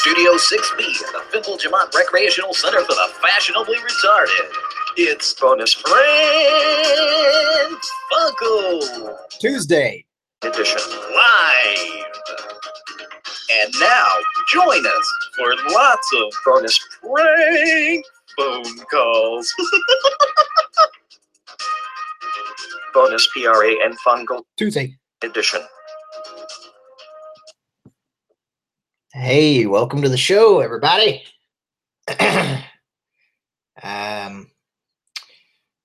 Studio 6B at the Fimple Jamont Recreational Center for the Fashionably Retarded. It's Bonus Friend Funko Tuesday. Edition live. And now, join us for lots of bonus prank phone calls. bonus PRA and Funko Tuesday. Edition. Hey, welcome to the show, everybody. um,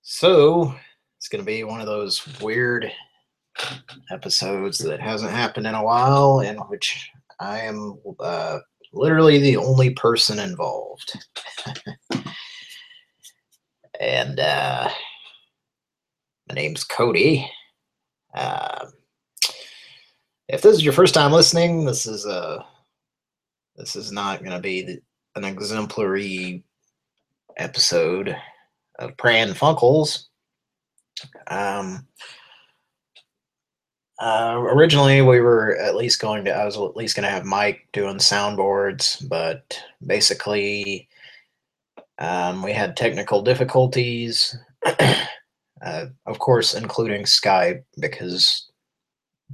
so it's going to be one of those weird episodes that hasn't happened in a while, in which I am uh, literally the only person involved. and uh, my name's Cody. Uh, if this is your first time listening, this is a this is not going to be the, an exemplary episode of Pran Funkels. Um, uh, originally, we were at least going to, I was at least going to have Mike doing soundboards, but basically, um, we had technical difficulties, uh, of course, including Skype, because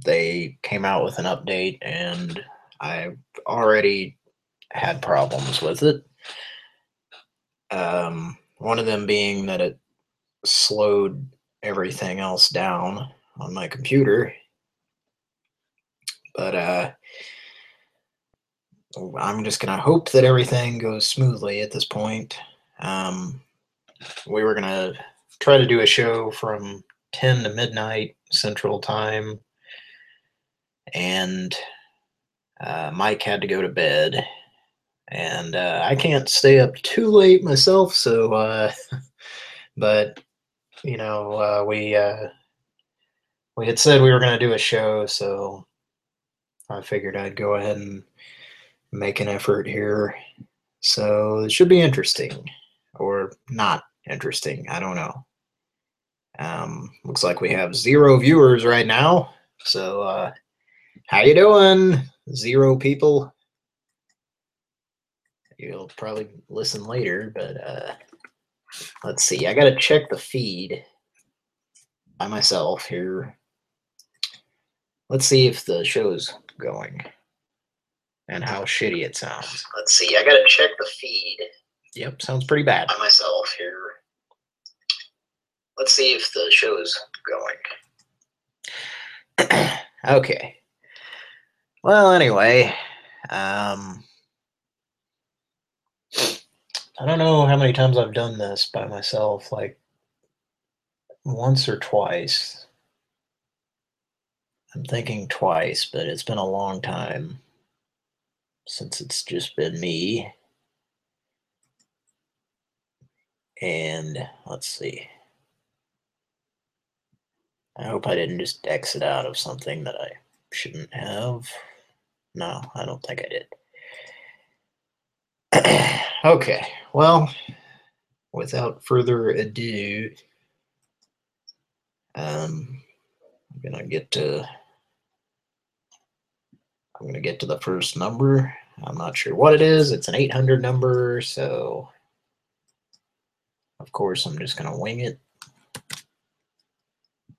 they came out with an update and I already had problems with it. Um, one of them being that it slowed everything else down on my computer. But uh, I'm just going to hope that everything goes smoothly at this point. Um, we were going to try to do a show from 10 to midnight Central Time. And uh, Mike had to go to bed, and uh, I can't stay up too late myself. So, uh, but you know, uh, we uh, we had said we were going to do a show, so I figured I'd go ahead and make an effort here. So it should be interesting, or not interesting. I don't know. Um, looks like we have zero viewers right now. So, uh, how you doing? Zero people. You'll probably listen later, but uh, let's see. I got to check the feed by myself here. Let's see if the show's going and how shitty it sounds. Let's see. I got to check the feed. Yep, sounds pretty bad by myself here. Let's see if the show's going. okay. Well, anyway, um, I don't know how many times I've done this by myself, like once or twice. I'm thinking twice, but it's been a long time since it's just been me. And let's see. I hope I didn't just exit out of something that I shouldn't have. No, I don't think I did. okay, well, without further ado, um, I'm gonna get to. I'm gonna get to the first number. I'm not sure what it is. It's an 800 number, so of course I'm just gonna wing it.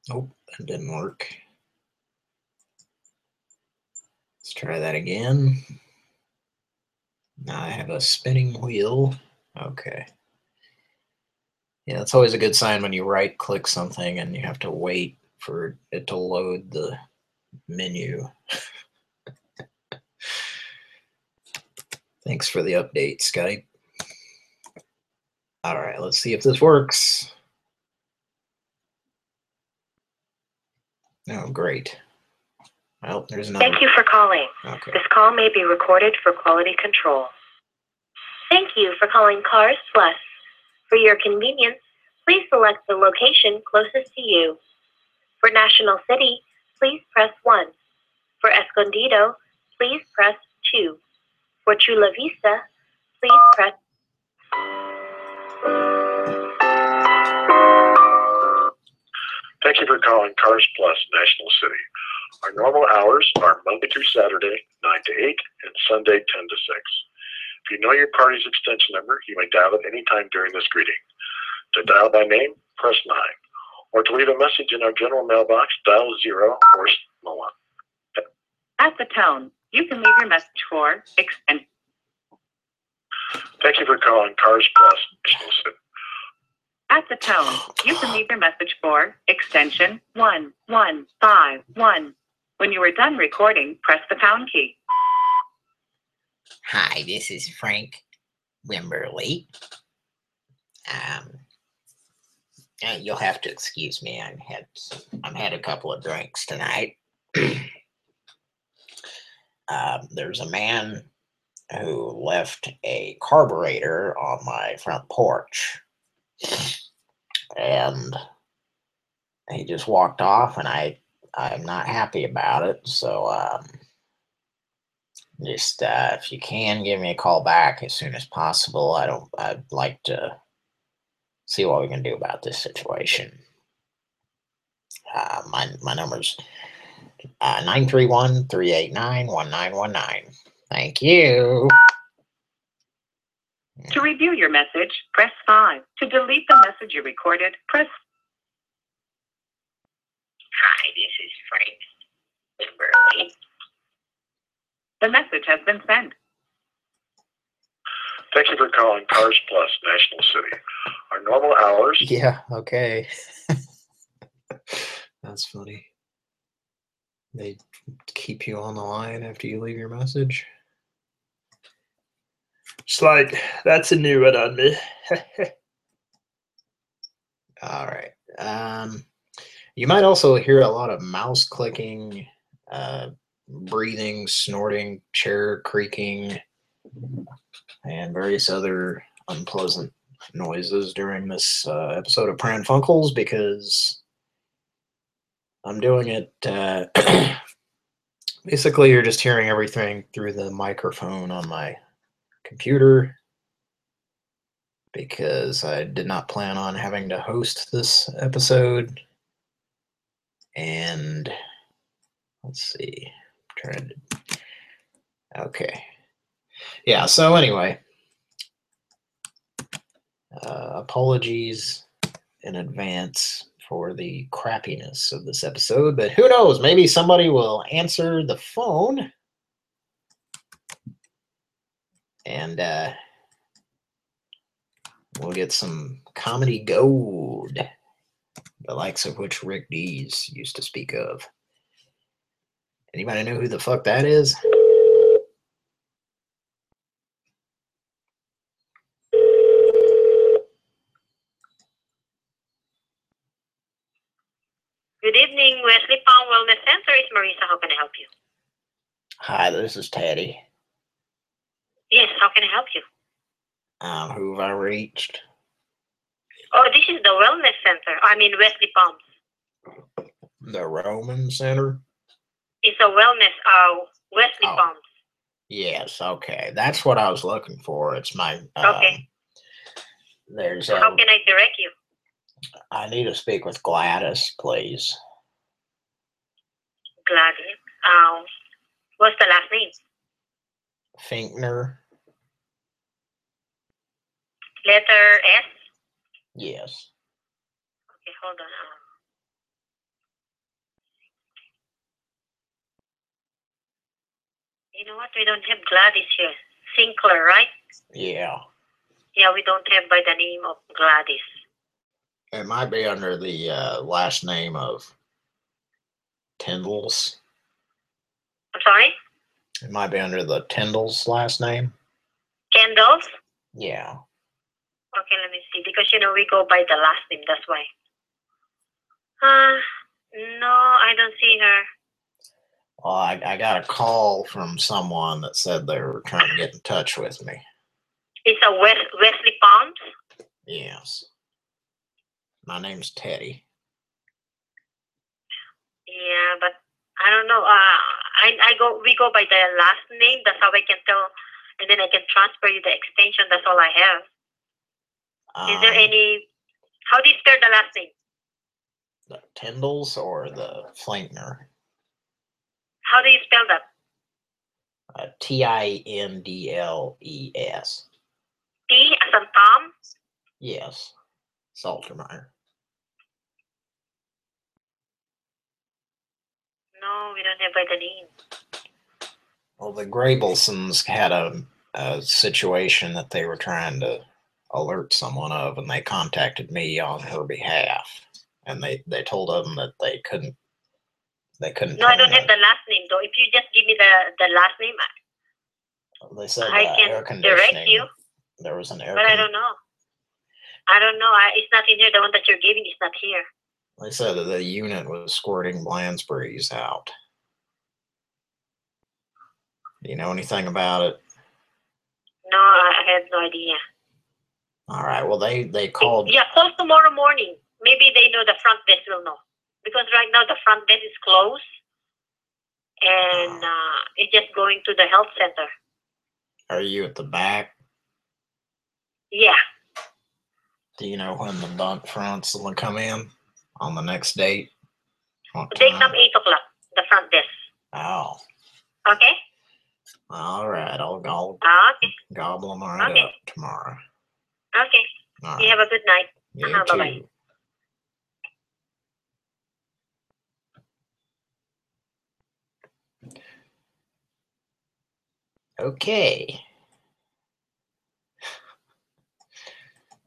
Nope, that didn't work. Let's try that again. Now I have a spinning wheel. Okay. Yeah, that's always a good sign when you right click something and you have to wait for it to load the menu. Thanks for the update, Skype. All right, let's see if this works. Oh, great. Well, there's another. Thank you for calling. Okay. This call may be recorded for quality control. Thank you for calling Cars Plus. For your convenience, please select the location closest to you. For National City, please press 1. For Escondido, please press 2. For Chula Vista, please press Thank you for calling Cars Plus National City. Our normal hours are Monday through Saturday, 9 to 8, and Sunday, 10 to 6. If you know your party's extension number, you may dial it any time during this greeting. To dial by name, press 9. Or to leave a message in our general mailbox, dial 0 or 1. At the tone, you can leave your message for extension. Thank you for calling Cars Plus At the tone, you can leave your message for extension 1151. When you are done recording, press the pound key. Hi, this is Frank Wimberly. Um, uh, you'll have to excuse me. I've had I've had a couple of drinks tonight. um, there's a man who left a carburetor on my front porch, and he just walked off, and I I'm not happy about it. So um, just uh, if you can give me a call back as soon as possible. I don't. I'd like to see what we can do about this situation. Uh, my my number's uh, 931-389-1919. Thank you. To review your message, press 5. To delete the message you recorded, press Hi, this is Frank Wimberly. the message has been sent. Thank you for calling Cars Plus National City. Our normal hours Yeah. Okay. That's funny. They keep you on the line after you leave your message. It's like that's a new one on me. All right. Um, you might also hear a lot of mouse clicking, uh, breathing, snorting, chair creaking, and various other unpleasant noises during this uh, episode of Pran Funkels because I'm doing it. Uh, basically, you're just hearing everything through the microphone on my computer because I did not plan on having to host this episode. And let's see, trying to. Okay. Yeah, so anyway, uh, apologies in advance for the crappiness of this episode, but who knows? Maybe somebody will answer the phone and uh, we'll get some comedy gold, the likes of which Rick Dees used to speak of. Anybody know who the fuck that is? Good evening, Wesley Palm Wellness Center. It's Marisa. How can I help you? Hi, this is Teddy. Yes, how can I help you? Um, who have I reached? Oh, this is the Wellness Center. I mean, Wesley Palms. The Roman Center? It's a wellness, uh, Wesley Oh. Palms. Yes, okay. That's what I was looking for. It's my. Um, Okay. There's. So how can I direct you? I need to speak with Gladys, please. Gladys. Um, what's the last name? Finkner? Letter S? Yes. Okay, hold on. Um, you know what? We don't have Gladys here. Sinclair, right? Yeah. Yeah, we don't have by the name of Gladys. It might be under the uh, last name of Tyndall's. I'm sorry? It might be under the Tyndall's last name. Kendall's? Yeah. Okay, let me see. Because, you know, we go by the last name. That's why. Uh, no, I don't see her. Well, I, I got a call from someone that said they were trying to get in touch with me. It's a West, Wesley Palms? Yes. My name's Teddy. Yeah, but I don't know. Uh, I I go we go by the last name. That's how I can tell, and then I can transfer you the extension. That's all I have. Is there Um, any? How do you spell the last name? the Tyndall's or the Flinkner? How do you spell that? Uh, T I N D L E S. T as in Tom. Yes. Saltermeyer. No, we don't have by the name. Well, the Grabelsons had a, a situation that they were trying to alert someone of, and they contacted me on her behalf. And they, they told them that they couldn't. They couldn't. No, I don't have the last name though. If you just give me the the last name, that. They said I uh, can air direct you. There was an air. but I don't know. I don't know. I, it's not in here. The one that you're giving is not here. They said that the unit was squirting Blansburys out. Do you know anything about it? No, I, I have no idea. All right. Well, they they called. Yeah, call tomorrow morning. Maybe they know the front desk will know because right now the front desk is closed, and uh, it's just going to the health center. Are you at the back? Yeah, Do you know when the bunt fronts will come in on the next date? They come eight o'clock. The front desk. Oh, Okay. all right. I'll, I'll Okay. gobble them right Okay. up tomorrow. Okay. All You right. have a good night. You uh-huh, bye-bye. too. Okay.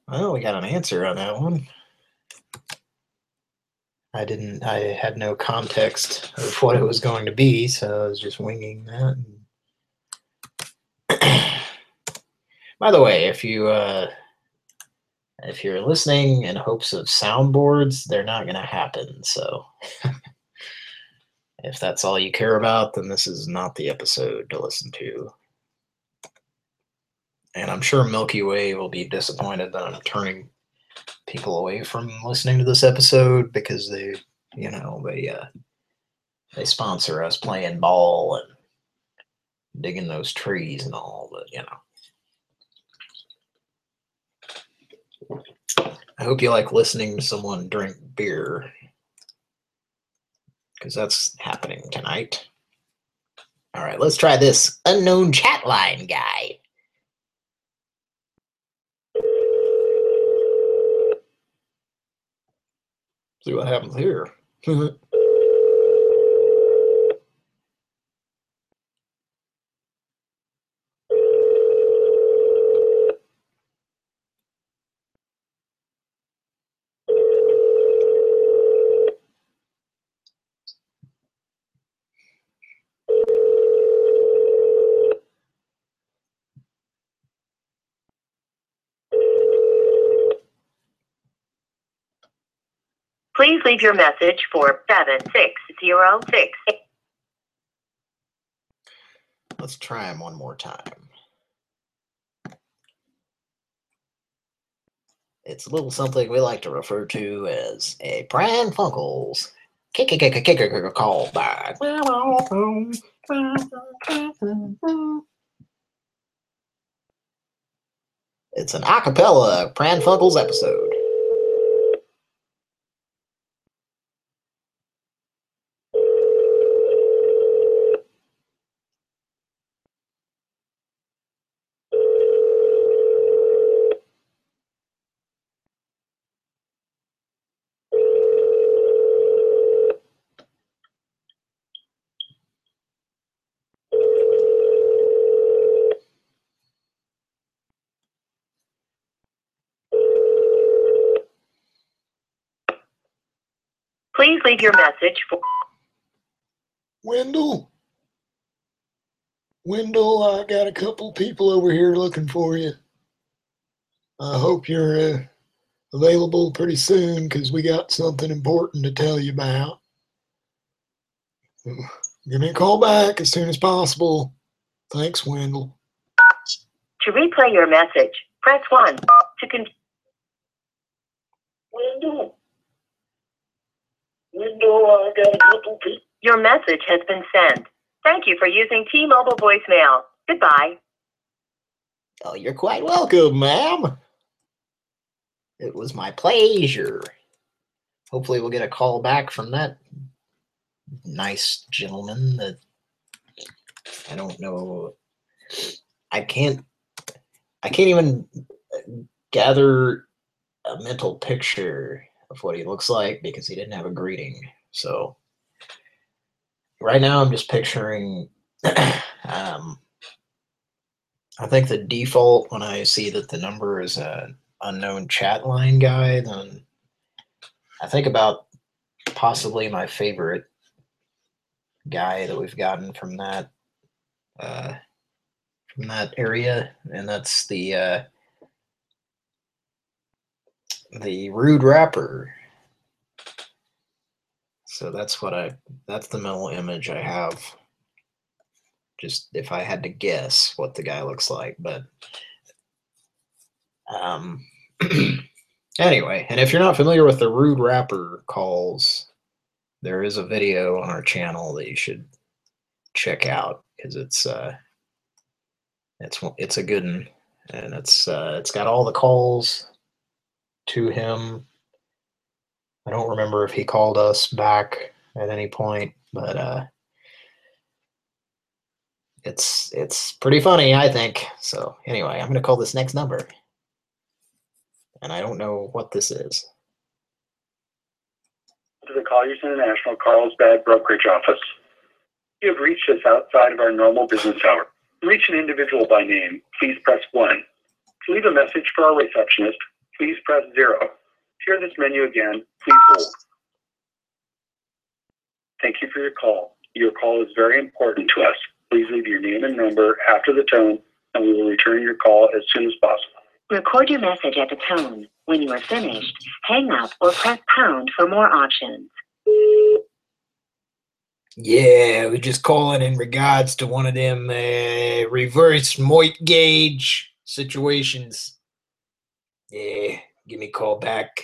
Well, we got an answer on that one. I didn't, I had no context of what it was going to be, so I was just winging that. By the way, if you, uh, if you're listening in hopes of soundboards, they're not going to happen. So if that's all you care about, then this is not the episode to listen to. And I'm sure Milky Way will be disappointed that I'm turning people away from listening to this episode because they, you know, they uh, they sponsor us playing ball and digging those trees and all, but you know. I hope you like listening to someone drink beer. Because that's happening tonight. All right, let's try this unknown chat line guy. See what happens here. Please leave your message for 7606. Let's try him one more time. It's a little something we like to refer to as a Pran Funkels kick call back. It's an acapella Pran Funkels episode. Leave your message for Wendell. Wendell, I got a couple people over here looking for you. I hope you're uh, available pretty soon because we got something important to tell you about. Give me a call back as soon as possible. Thanks, Wendell. to replay your message. Press 1 to con- Wendell. Wendell, I got a couple people. Your message has been sent. Thank you for using T-Mobile voicemail. Goodbye. Oh, you're quite welcome, ma'am. It was my pleasure. Hopefully, we'll get a call back from that nice gentleman that I don't know. I can't. I can't even gather a mental picture of what he looks like because he didn't have a greeting. So right now, I'm just picturing. um, I think the default when I see that the number is a unknown chat line guy, then I think about possibly my favorite guy that we've gotten from that uh, from that area, and that's the uh, the rude rapper. So that's what I that's the mental image I have. Just if I had to guess what the guy looks like, but um anyway, and if you're not familiar with the rude rapper calls, there is a video on our channel that you should check out because it's uh it's it's a good one and it's uh it's got all the calls to him i don't remember if he called us back at any point but uh it's it's pretty funny i think so anyway i'm going to call this next number and i don't know what this is to the Colliers International Carlsbad brokerage office. You have reached us outside of our normal business hour. To reach an individual by name, please press 1. To leave a message for our receptionist, please press 0. To hear this menu again, please hold. Thank you for your call. Your call is very important to us. Please leave your name and number after the tone, and we will return your call as soon as possible. Record your message at the tone. When you are finished, hang up or press pound for more options. Yeah, we're just calling in regards to one of them uh, reverse gauge situations. Yeah, give me a call back.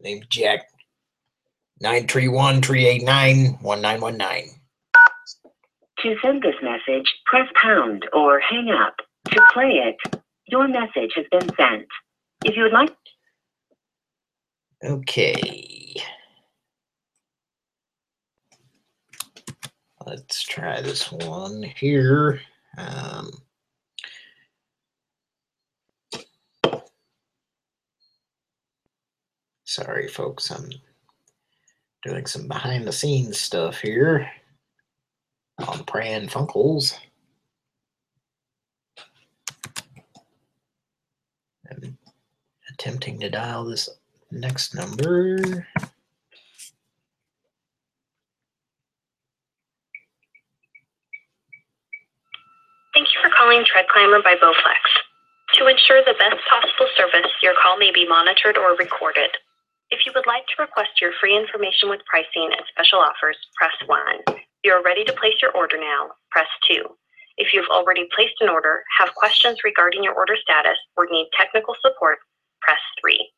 Name's Jack. 931-389-1919. To send this message, press pound or hang up. To play it, your message has been sent. If you would like Okay. Let's try this one here. Um, sorry, folks. I'm doing some behind the scenes stuff here on Pran Funkels. I'm attempting to dial this next number. Thank you for calling TreadClimber by Bowflex. To ensure the best possible service, your call may be monitored or recorded. If you would like to request your free information with pricing and special offers, press 1. If you are ready to place your order now, press 2. If you've already placed an order, have questions regarding your order status, or need technical support, press 3.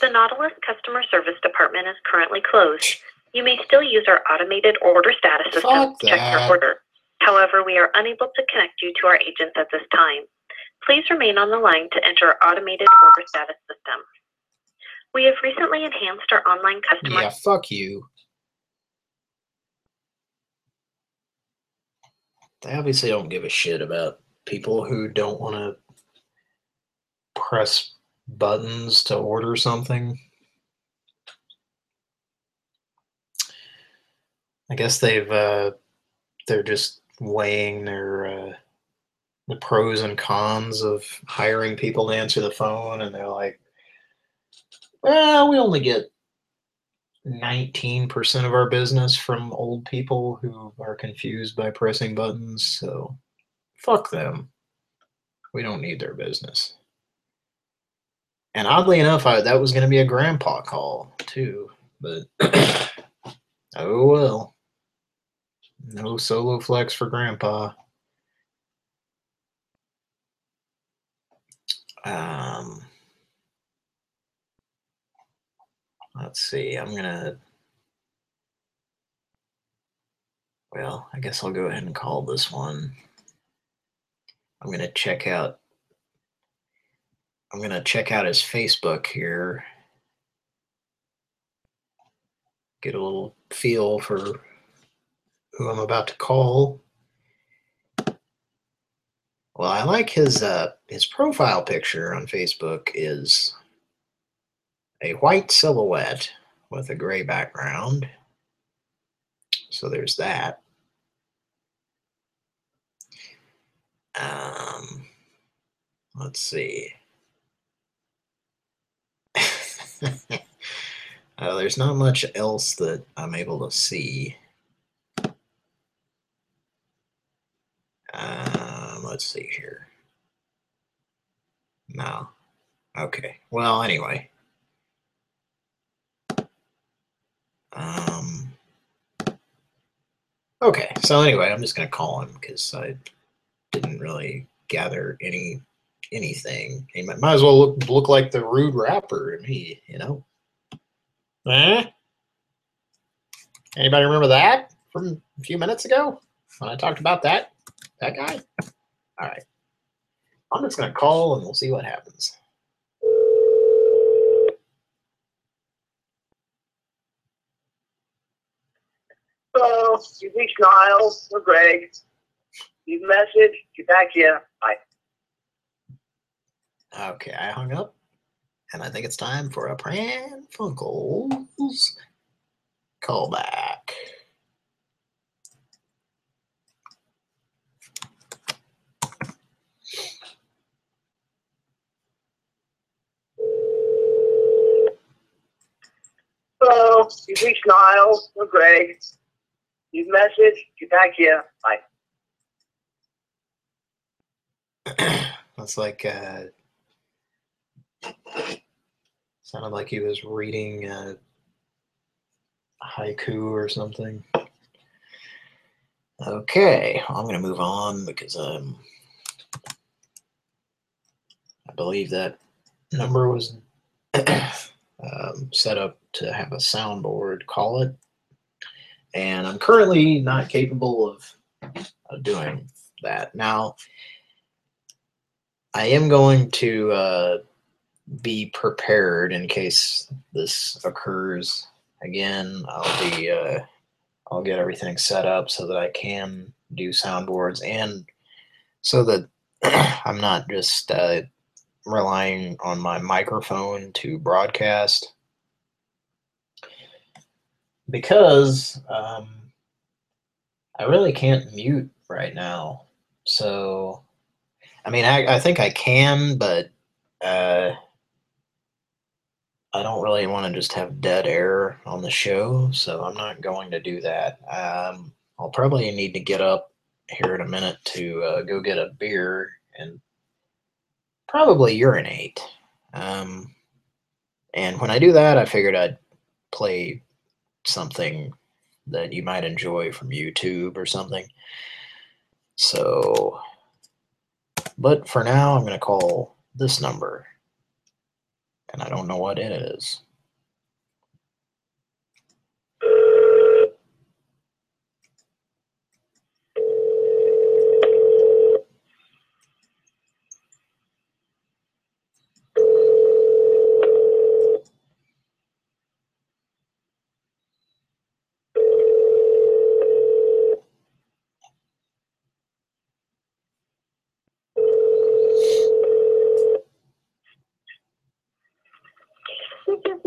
The Nautilus customer service department is currently closed. You may still use our automated order status system Fuck to check your order. However, we are unable to connect you to our agents at this time. Please remain on the line to enter our automated order status system. We have recently enhanced our online customer Yeah, fuck you. They obviously don't give a shit about people who don't want to press buttons to order something. I guess they've uh, they're just weighing their uh, the pros and cons of hiring people to answer the phone, and they're like, well, we only get 19% of our business from old people who are confused by pressing buttons. So fuck them. We don't need their business. And oddly enough, I, that was going to be a grandpa call too. But oh well. No Soloflex for grandpa. Um, let's see. I'm gonna. Well, I guess I'll go ahead and call this one. I'm gonna check out. I'm gonna check out his Facebook here. Get a little feel for who I'm about to call. Well, I like his uh, his profile picture on Facebook is a white silhouette with a gray background. So there's that. Um, let's see. uh, there's not much else that I'm able to see. Um, let's see here. No. Okay. Well, anyway. Um. Okay. So anyway, I'm just gonna call him because I didn't really gather any anything. He might, might as well look look like the rude rapper to me, you know. Eh? Anybody remember that from a few minutes ago when I talked about that that guy? All right. I'm just gonna call and we'll see what happens. Hello, you've reached Niles or Greg. Leave a message, get back here. Bye. Okay, I hung up, and I think it's time for a Pran Funkels callback. Hello, you've reached Niles or Greg. Leave a message, get back here. Bye. That's like uh, sounded like he was reading a haiku or something. Okay, I'm gonna move on because um, I believe that number was um, set up to have a soundboard call it, and I'm currently not capable of, of doing that now. I am going to uh, be prepared in case this occurs again. I'll be uh, I'll get everything set up so that I can do soundboards and so that I'm not just uh, relying on my microphone to broadcast because um, I really can't mute right now. So I mean, I, I think I can, but uh, I don't really want to just have dead air on the show, so I'm not going to do that. Um, I'll probably need to get up here in a minute to uh, go get a beer and probably urinate. Um, and when I do that, I figured I'd play something that you might enjoy from YouTube or something. So but for now, I'm going to call this number. And I don't know what it is.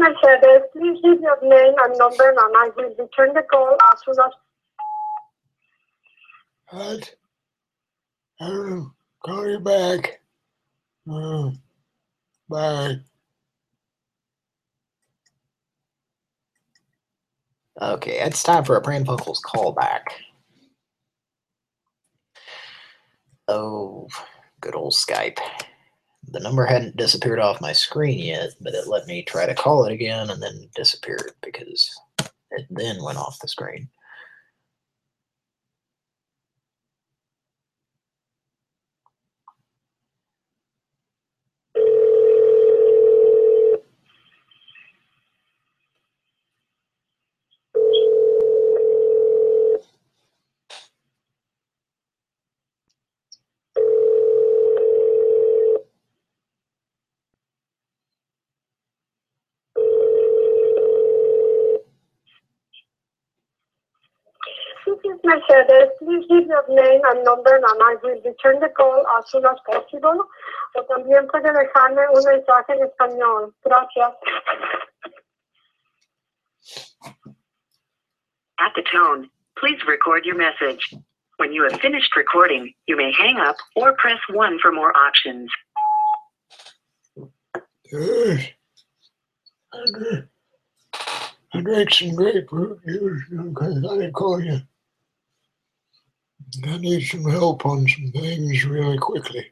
This is Mercedes. Please leave your name and number and I will return the call as soon as What? I'll call you back. Oh, bye. Okay, it's time for a Pran Funkels callback. Oh, good old Skype. The number hadn't disappeared off my screen yet, but it let me try to call it again and then disappeared because it then went off the screen. Mercedes. Please leave your name and number and I will return the call as soon as possible. O también puede dejarme un mensaje en español. Gracias. At the tone, please record your message. When you have finished recording, you may hang up or press 1 for more options. Yes. I drank, I drank some grapefruit juice because I didn't call you. I need some help on some things really quickly.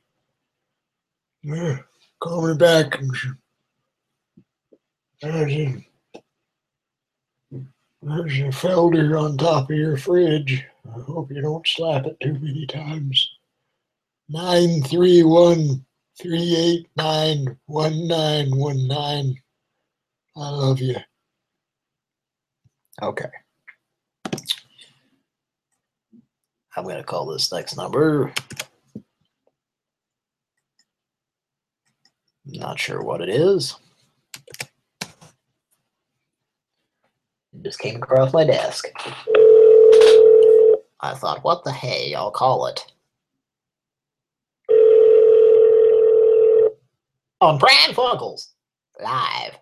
Yeah, call me back. There's a, there's a felder on top of your fridge. I hope you don't slap it too many times. Nine three one three eight nine one nine one nine. I love you. Okay. I'm going to call this next number. Not sure what it is. It just came across my desk. I thought, what the hey, I'll call it. On Pran Funkels, live.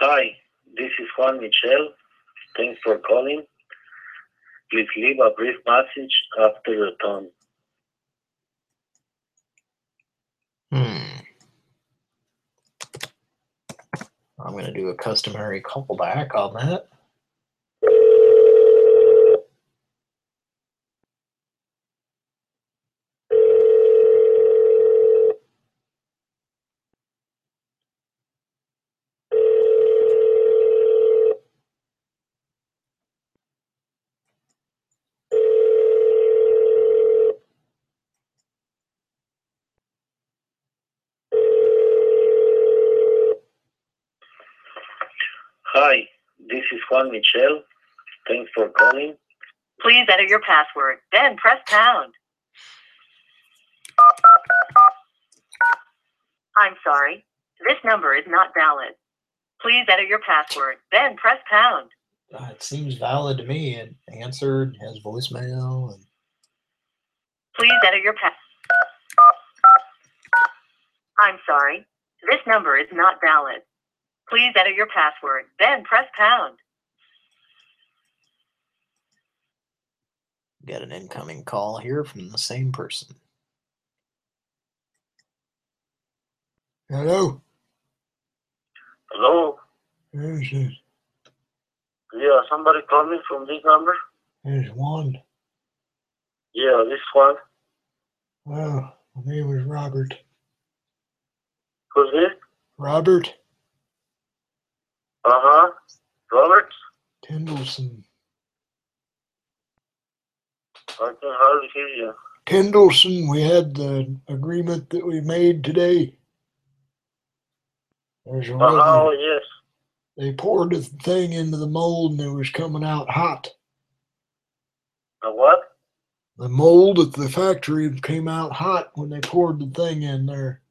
Hi, this is Juan Michel. Thanks for calling. Please leave a brief message after the tone. Hmm. I'm going to do a customary callback on that. Hi, this is Juan Michel. Thanks for calling. Please enter your password, then press pound. I'm sorry, this number is not valid. Please enter your password, then press pound. Uh, it seems valid to me. It answered, has voicemail, and Please enter your pass. I'm sorry, this number is not valid. Please enter your password, then press pound. Got an incoming call here from the same person. Hello? Hello? There's, a, Yeah, somebody called me from this number? there's one. Yeah, this one. Well, my name is Robert. Who's this? Robert Uh-huh. Robert? Tindalson. I can hardly hear you. Tindalson, we had the agreement that we made today. There's a Uh-huh, weather- yes. They poured the thing into the mold and it was coming out hot. The what? The mold at the factory came out hot when they poured the thing in there.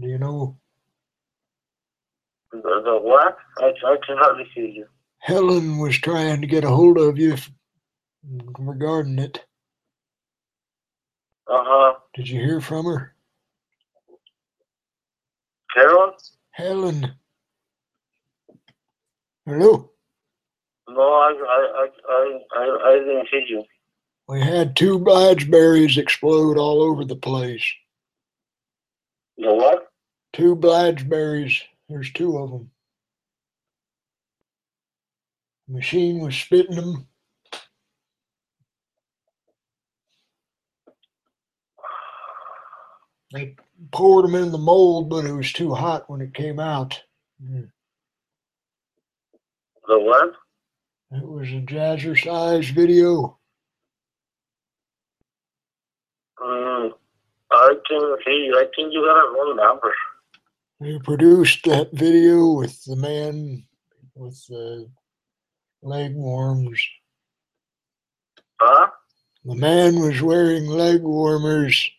Do you know? The, the what? I, I can hardly hear you. Helen was trying to get a hold of you regarding it. Uh-huh. Did you hear from her? Carol? Helen. Hello? No, I, I, I, I, I, I didn't hear you. We had two blackberries explode all over the place. The what? Two blackberries. There's two of them. Machine was spitting them. They poured them in the mold, but it was too hot when it came out. Mm. The what? It was a jazzercise video. Mm, I can hear you. I think you got a wrong number. They produced that video with the man with the leg warmers. Huh? The man was wearing leg warmers.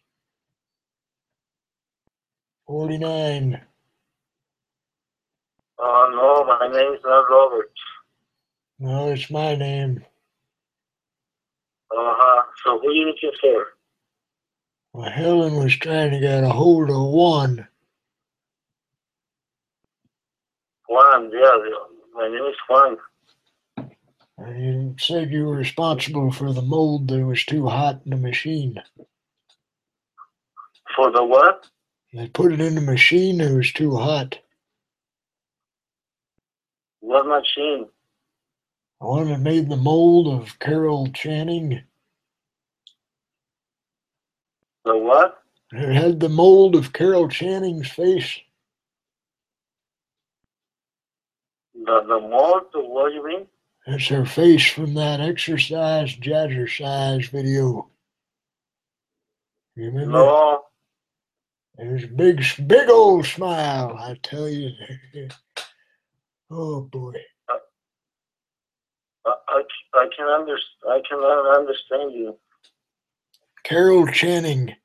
49. Oh no, my name's not Robert. No, it's my name. Uh huh. So who are you looking for? Well, Helen was trying to get a hold of one. Juan, yeah, my name is Juan. And you said you were responsible for the mold that was too hot in the machine. For the what? They put it in the machine, it was too hot. What machine? The one that made the mold of Carol Channing. The what? It had the mold of Carol Channing's face. The the mold? What do you mean? That's her face from that exercise, jazzercise video. You remember? No. A big, big old smile, I tell you. oh boy. I I, I can under I cannot understand you. Carol Channing.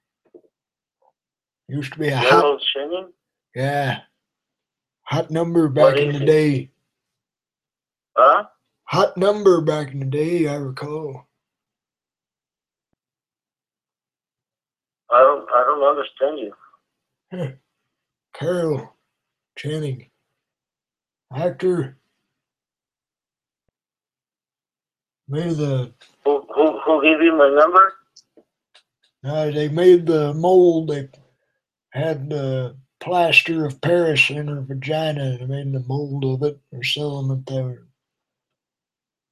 Used to be a hot, Carol Channing? yeah, hot number back in the it? day. Huh? Hot number back in the day, I recall. I don't I don't understand you. Carol Channing, actor. Made the Who who who gave you my number? uh, they made the mold. They had the plaster of Paris in her vagina. They made the mold of it. They're selling it there.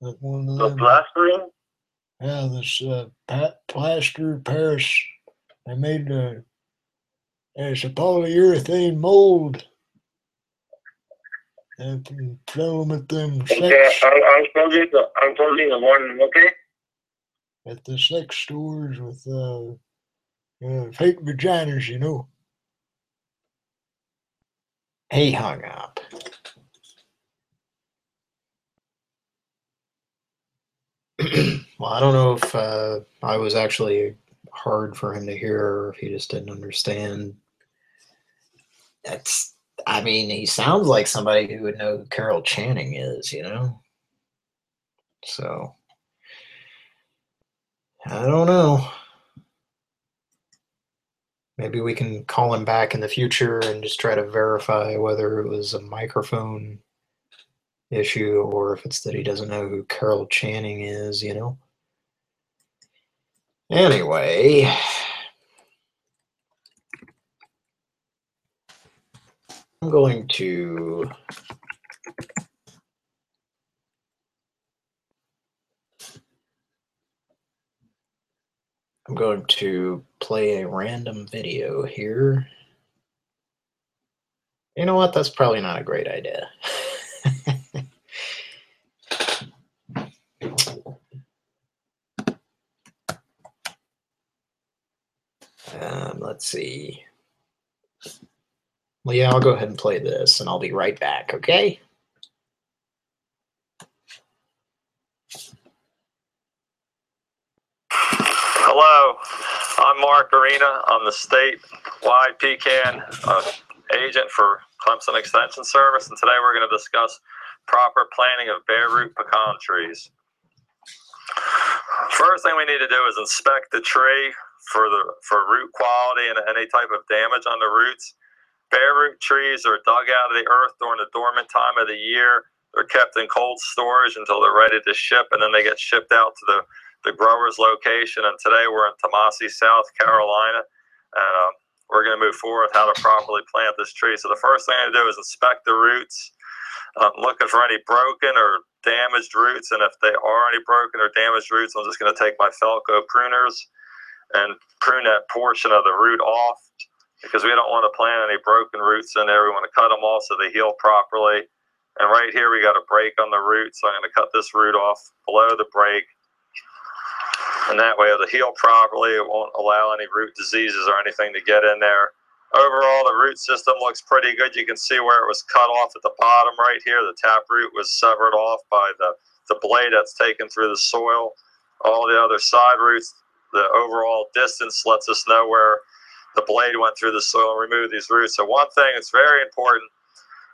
Like one of The them. plastering? Yeah, this uh, pa- plaster Paris. They made the. It's a polyurethane mold. And can sell them at them Okay, sex I'll I'll call you the I'll call in the morning, okay? at the sex stores with uh, uh, fake vaginas, you know. He hung up. well, I don't know if uh, I was actually hard for him to hear or if he just didn't understand. That's, I mean, he sounds like somebody who would know who Carol Channing is, you know? So, I don't know. Maybe we can call him back in the future and just try to verify whether it was a microphone issue or if it's that he doesn't know who Carol Channing is, you know? Anyway, I'm going to I'm going to play a random video here. You know what? That's probably not a great idea. um, let's see. Well, yeah, I'll go ahead and play this and I'll be right back, okay? Hello, I'm Mark Arena. I'm the statewide pecan uh, agent for Clemson Extension Service, and today we're going to discuss proper planting of bare root pecan trees. First thing we need to do is inspect the tree for the for root quality and any type of damage on the roots. Bare root trees are dug out of the earth during the dormant time of the year. They're kept in cold storage until they're ready to ship, and then they get shipped out to the the grower's location. And today we're in Tomasi, South Carolina, and um, we're going to move forward how to properly plant this tree. So the first thing to do is inspect the roots. I'm looking for any broken or damaged roots, and if they are any broken or damaged roots, I'm just going to take my Felco pruners and prune that portion of the root off because we don't want to plant any broken roots in there. We want to cut them off so they heal properly. And right here, we got a break on the root, so I'm going to cut this root off below the break. And that way it'll heal properly. It won't allow any root diseases or anything to get in there. Overall, the root system looks pretty good. You can see where it was cut off at the bottom right here. The tap root was severed off by the, the blade that's taken through the soil. All the other side roots, the overall distance lets us know where the blade went through the soil and removed these roots. So one thing that's very important,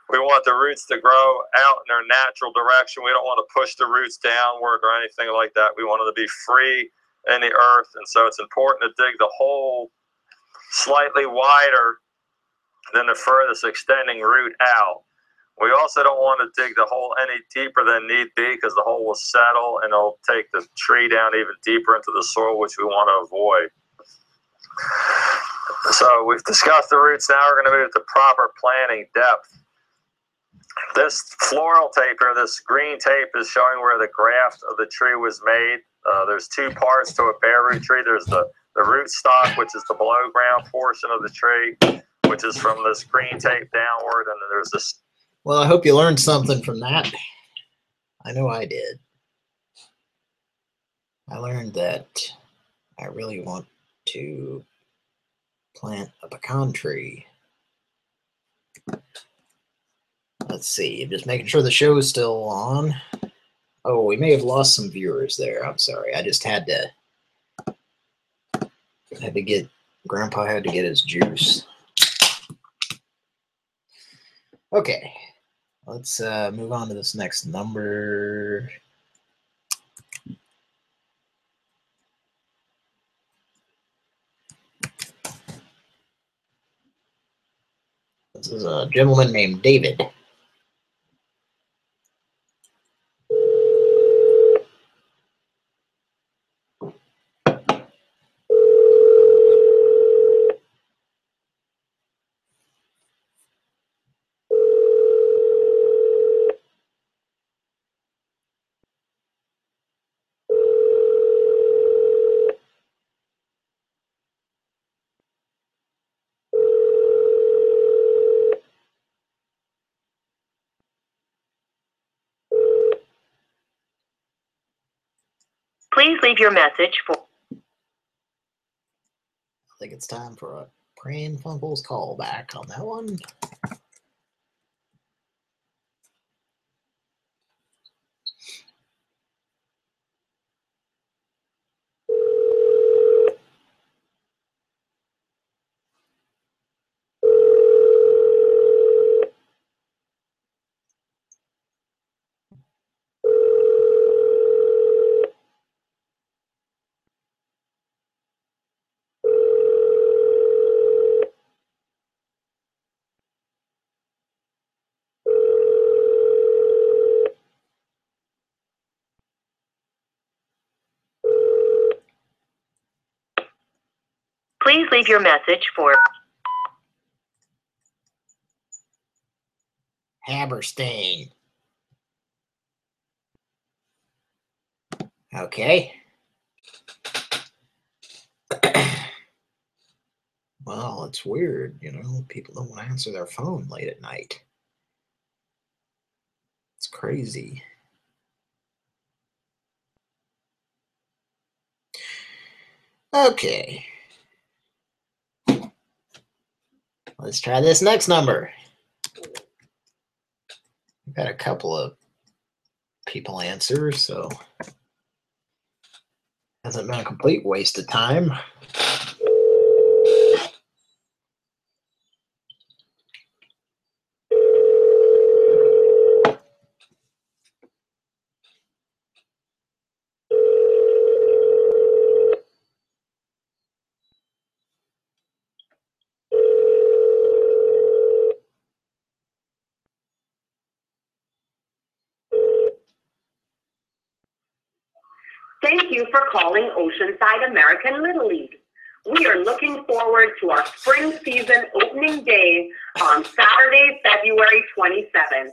we want the roots to grow out in their natural direction. We don't want to push the roots downward or anything like that. We want them to be free in the earth. And so it's important to dig the hole slightly wider than the furthest extending root out. We also don't want to dig the hole any deeper than need be because the hole will settle and it'll take the tree down even deeper into the soil, which we want to avoid. So we've discussed the roots. Now we're going to move to proper planting depth. This floral tape here, this green tape, is showing where the graft of the tree was made. Uh, there's two parts to a bare root tree. There's the the root stock, which is the below ground portion of the tree, which is from this green tape downward, and then there's this. Well, I hope you learned something from that. I know I did. I learned that I really want to plant a pecan tree. Let's see, just making sure the show is still on. Oh, we may have lost some viewers there. I'm sorry. I just had to had to get grandpa had to get his juice. Okay. Let's uh, move on to this next number. This is a gentleman named David. Leave your message for I think it's time for a Pran Funkels callback on that one. Please leave your message for Haberstein. Okay. well, it's weird, you know, people don't want to answer their phone late at night. It's crazy. Okay. Let's try this next number. We've got a couple of people answer, so hasn't been a complete waste of time. Thank you for calling Oceanside American Little League. We are looking forward to our spring season opening day on Saturday, February 27th.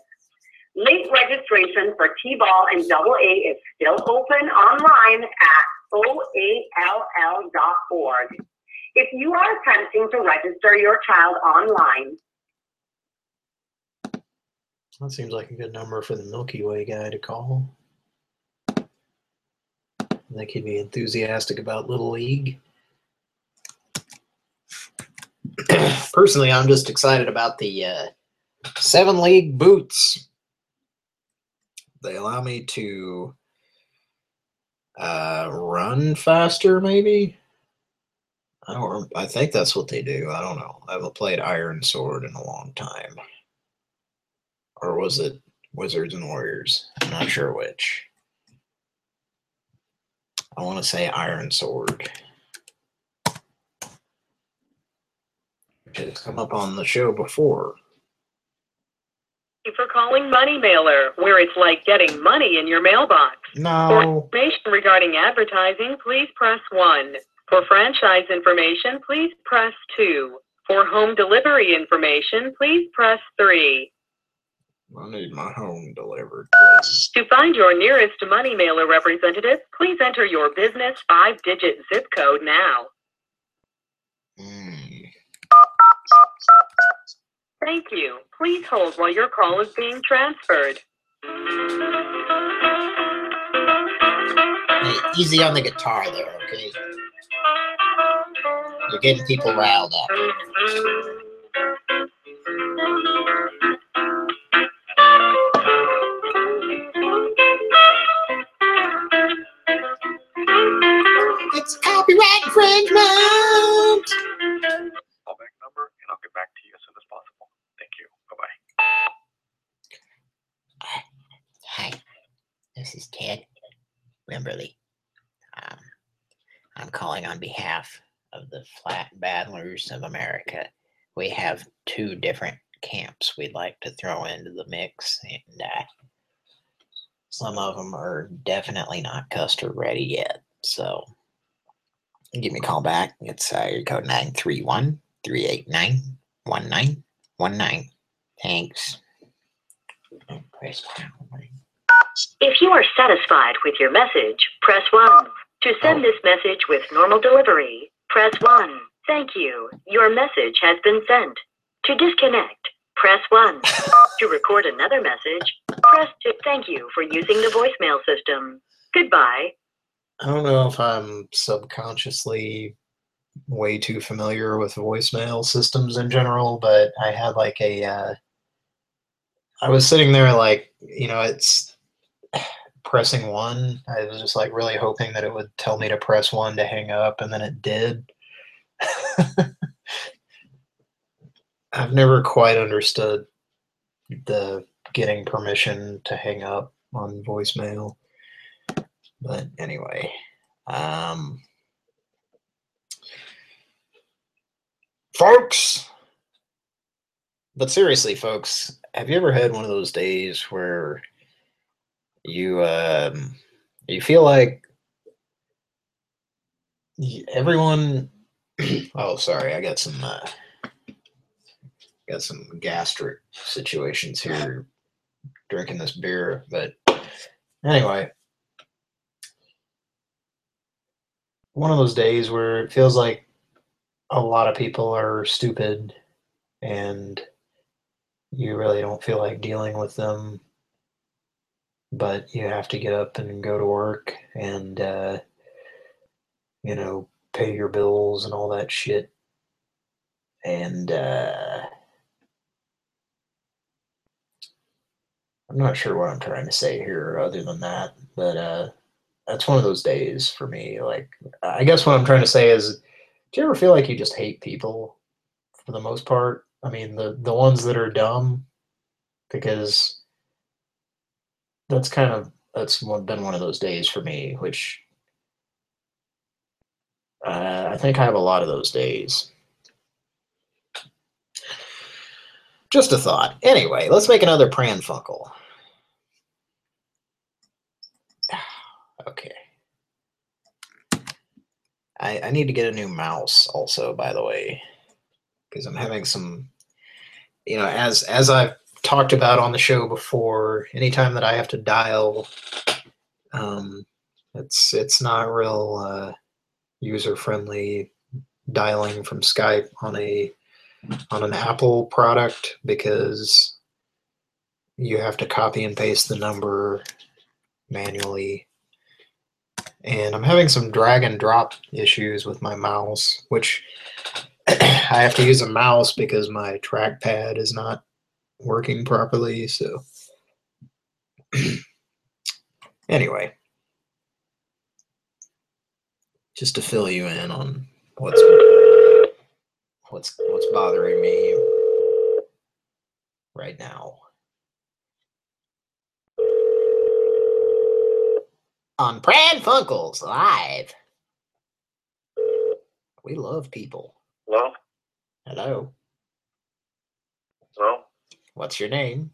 Late registration for T-ball and Double A is still open online at oall.org. If you are attempting to register your child online, That seems like a good number for the Milky Way guy to call. I think he'd be enthusiastic about Little League. personally, I'm just excited about the uh, seven league boots. They allow me to uh, run faster, maybe. I don't. I think that's what they do. I don't know. I haven't played Iron Sword in a long time, or was it Wizards and Warriors? I'm not sure which. I want to say Iron Sword. Which has come up on the show before. Thank you for calling Money Mailer, where it's like getting money in your mailbox. For No. information regarding advertising, please press 1. For franchise information, please press 2. For home delivery information, please press 3. I need my home delivered, please. To find your nearest Money Mailer representative, please enter your business five digit zip code now. Hmm. Thank you. Please hold while your call is being transferred. Hey, easy on the guitar there, okay? You're getting people riled up. It's copyright infringement. Callback number, and I'll get back to you as soon as possible. Thank you. Bye bye. Hi, this is Ted Wimberly. Um, I'm calling on behalf of the Flat Battlers of America. We have two different camps we'd like to throw into the mix, and uh, some of them are definitely not custard ready yet. So give me a call back. It's uh, area code 931 389 1919. Thanks. If you are satisfied with your message, press 1. To send this message with normal delivery, press 1. Thank you. Your message has been sent. To disconnect, press 1. to record another message, press 2. Thank you for using the voicemail system. Goodbye. I don't know if I'm subconsciously way too familiar with voicemail systems in general, but I had like a. Uh, I was sitting there like, you know, it's pressing one. I was just like really hoping that it would tell me to press one to hang up, and then it did. I've never quite understood the getting permission to hang up on voicemail. But anyway, um, folks, but seriously, folks, have you ever had one of those days where you um, you feel like everyone? oh, sorry, I got some uh, got some gastric situations here drinking this beer, but anyway. One of those days where it feels like a lot of people are stupid and you really don't feel like dealing with them but you have to get up and go to work and uh, you know pay your bills and all that shit. And uh, i'm not sure what i'm trying to say here other than that but uh, that's one of those days for me. Like, I guess what I'm trying to say is, do you ever feel like you just hate people for the most part? I mean, the the ones that are dumb, because that's kind of that's been one of those days for me, which uh, I think I have a lot of those days. Just a thought. Anyway, let's make another Pran Okay. I, I need to get a new mouse also, by the way, because I'm having some, you know, as as I've talked about on the show before, anytime that I have to dial, um, it's it's not real uh, user friendly dialing from Skype on a on an Apple product because you have to copy and paste the number manually and I'm having some drag and drop issues with my mouse, which I have to use a mouse because my trackpad is not working properly. So, anyway, just to fill you in on what's what's what's bothering me right now. On Pran Funkels live. We love people. Hello? Hello. Hello? What's your name?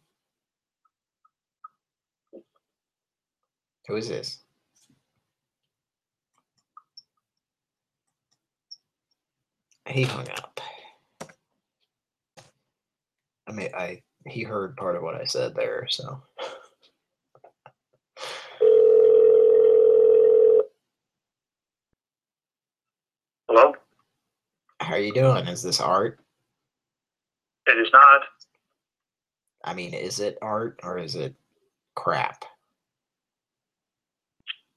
Who is this? He hung up. I mean, I he heard part of what I said there, so. Hello? How are you doing? Is this art? It is not. I mean, is it art or is it crap?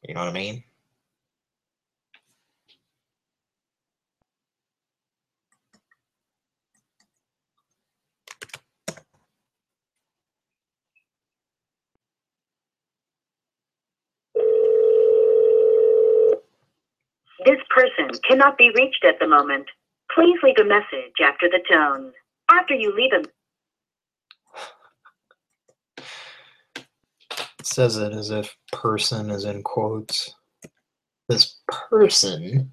You know what I mean? This person cannot be reached at the moment. Please leave a message after the tone. After you leave a says it as if person is in quotes. This person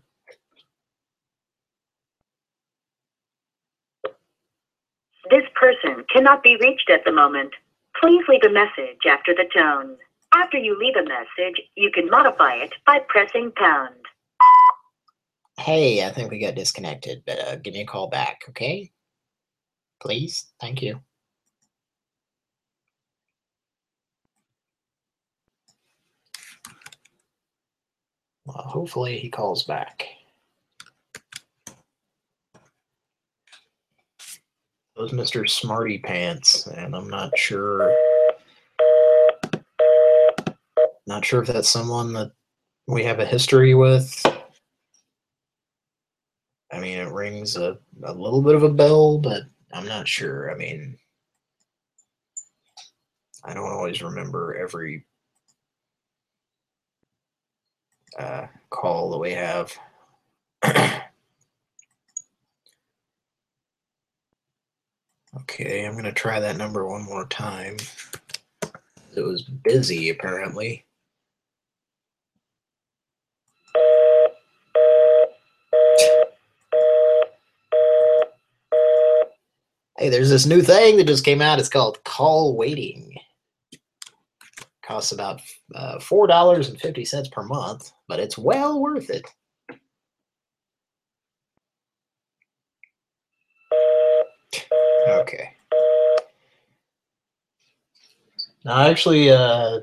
This person cannot be reached at the moment. Please leave a message after the tone. After you leave a message, you can modify it by pressing pound. Hey, I think we got disconnected, but uh, give me a call back, okay? Please, thank you. Well, hopefully he calls back. Was Mr. Smarty Pants, and I'm not sure. Not sure if that's someone that we have a history with. I mean, it rings a, a little bit of a bell, but I'm not sure. I mean, I don't always remember every uh, call that we have. okay, I'm going to try that number one more time. It was busy, apparently. Hey, there's this new thing that just came out. It's called Call Waiting. Costs about uh, four dollars and fifty cents per month, but it's well worth it. Okay. Now, actually, uh,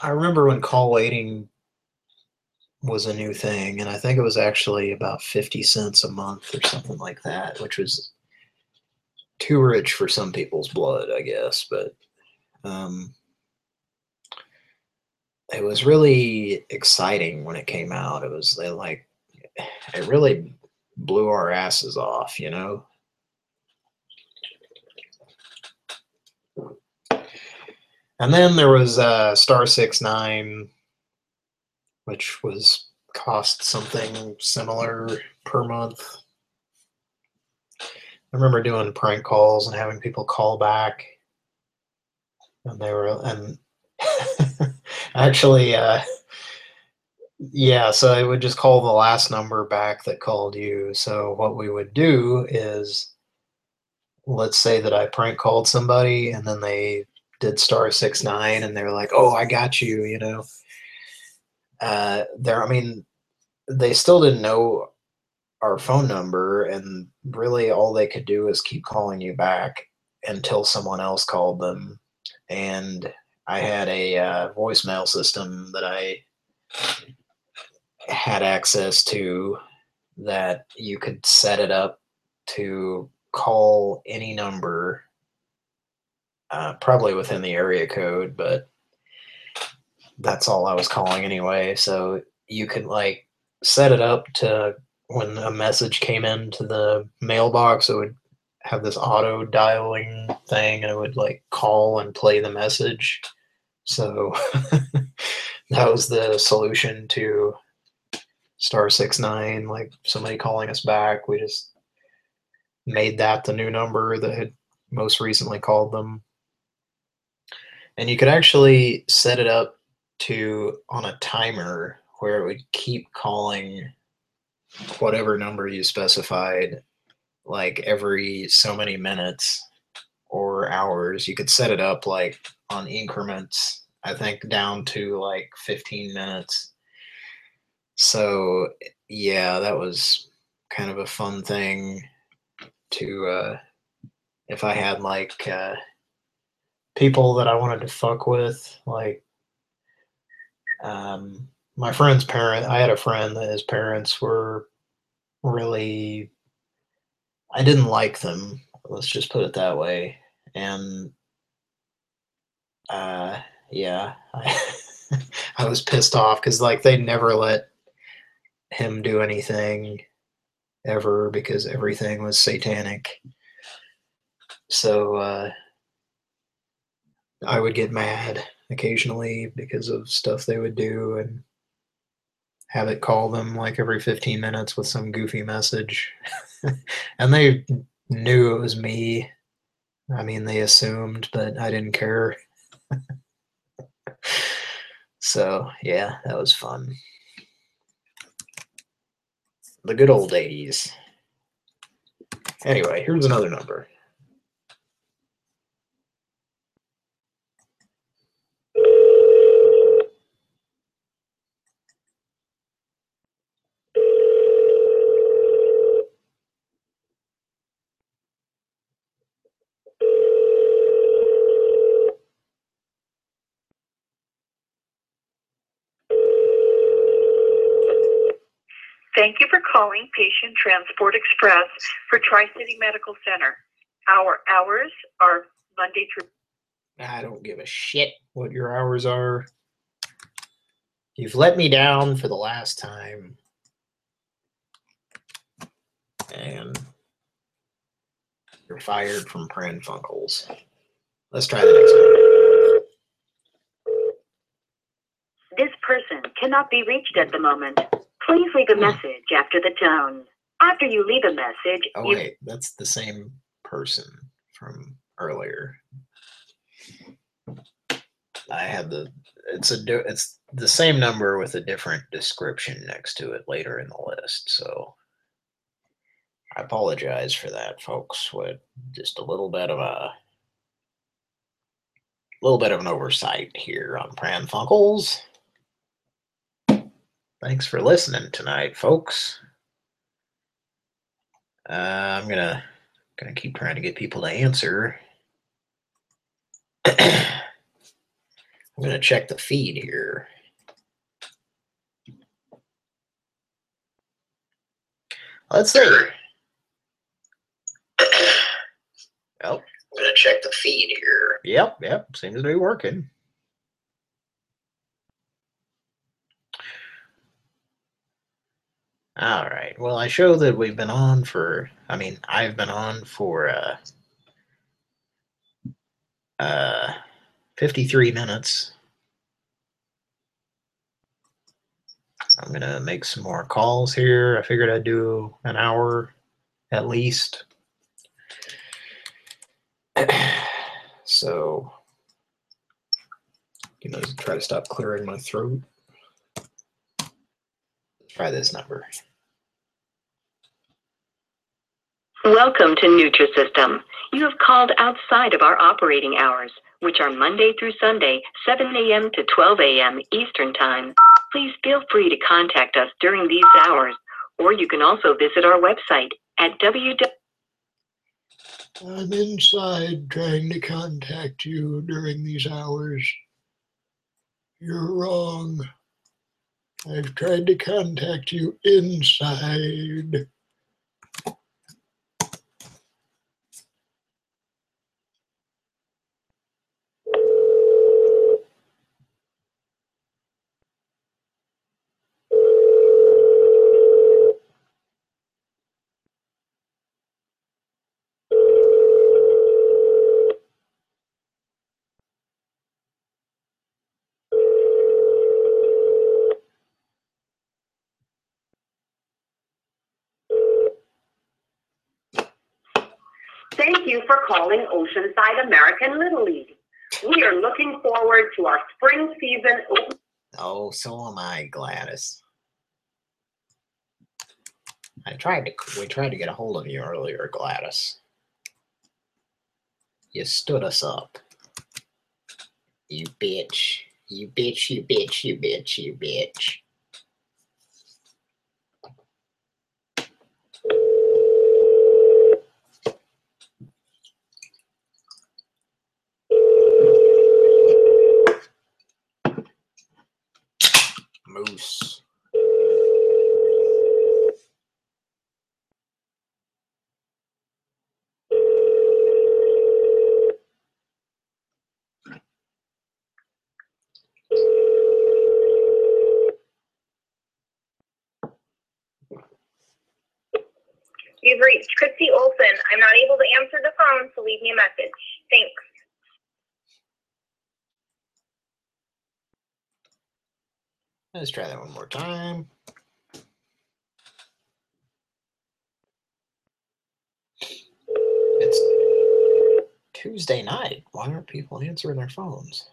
I remember when call waiting was a new thing, and I think it was actually about 50 cents a month or something like that, which was too rich for some people's blood, I guess. But um, it was really exciting when it came out. It was they like it really blew our asses off, you know. And then there was uh, Star Six Nine, which was cost something similar per month. Remember doing prank calls and having people call back, and they were and actually, uh, yeah. So I would just call the last number back that called you. So what we would do is, let's say that I prank called somebody, and then they did star six nine and they're like oh i got you you know uh there i mean they still didn't know our phone number and really all they could do is keep calling you back until someone else called them and i had a uh, voicemail system that i had access to that you could set it up to call any number uh, probably within the area code, but that's all I was calling anyway. So you could like set it up to when a message came into the mailbox, it would have this auto dialing thing and it would like call and play the message. So that was the solution to star six nine, like somebody calling us back. We just made that the new number that had most recently called them. And you could actually set it up to on a timer where it would keep calling whatever number you specified like every so many minutes or hours. You could set it up like on increments, I think down to like 15 minutes. So, yeah, that was kind of a fun thing to uh if I had like uh people that I wanted to fuck with, like um my friend's parent I had a friend that his parents were really I didn't like them. Let's just put it that way. And uh yeah, I I was pissed off cuz like they never let him do anything ever because everything was satanic. So uh I would get mad occasionally because of stuff they would do and have it call them like every 15 minutes with some goofy message. and they knew it was me. I mean, they assumed, but I didn't care. so, yeah, that was fun. The good old days. Anyway, here's another number. Thank you for calling Patient Transport Express for Tri City Medical Center. Our hours are Monday through I don't give a shit what your hours are. You've let me down for the last time. And you're fired from Pran Funkels. Let's try the next one. This person cannot be reached at the moment. Please leave a message after the tone. After you leave a message, Oh you wait, that's the same person from earlier. I had the it's a it's the same number with a different description next to it later in the list. So I apologize for that, folks. With just a little bit of a little bit of an oversight here on Pran Funkels. Thanks for listening tonight, folks. Uh, I'm gonna gonna keep trying to get people to answer. I'm gonna check the feed here. Let's see. Oh, I'm gonna check the feed here. Yep, yep, seems to be working. All right. Well, I show that we've been on for. I mean, I've been on for uh, uh, 53 minutes. I'm gonna make some more calls here. I figured I'd do an hour at least. so, you know, try to stop clearing my throat. Try this number. Welcome to Nutrisystem. You have called outside of our operating hours, which are Monday through Sunday, 7 a.m. to 12 a.m. Eastern Time. Please feel free to contact us during these hours, or you can also visit our website at www. I'm inside trying to contact you during these hours. You're wrong. I've tried to contact you inside. You for calling Oceanside American Little League. We are looking forward to our spring season. Oh, so am I, Gladys. I tried to we tried to get a hold of you earlier, Gladys. You stood us up. You bitch. You bitch, you bitch, you bitch, you bitch. Moose. You've reached Christy Olson. I'm not able to answer the phone, so leave me a message. Thanks. Let's try that one more time. It's Tuesday night. Why aren't people answering their phones?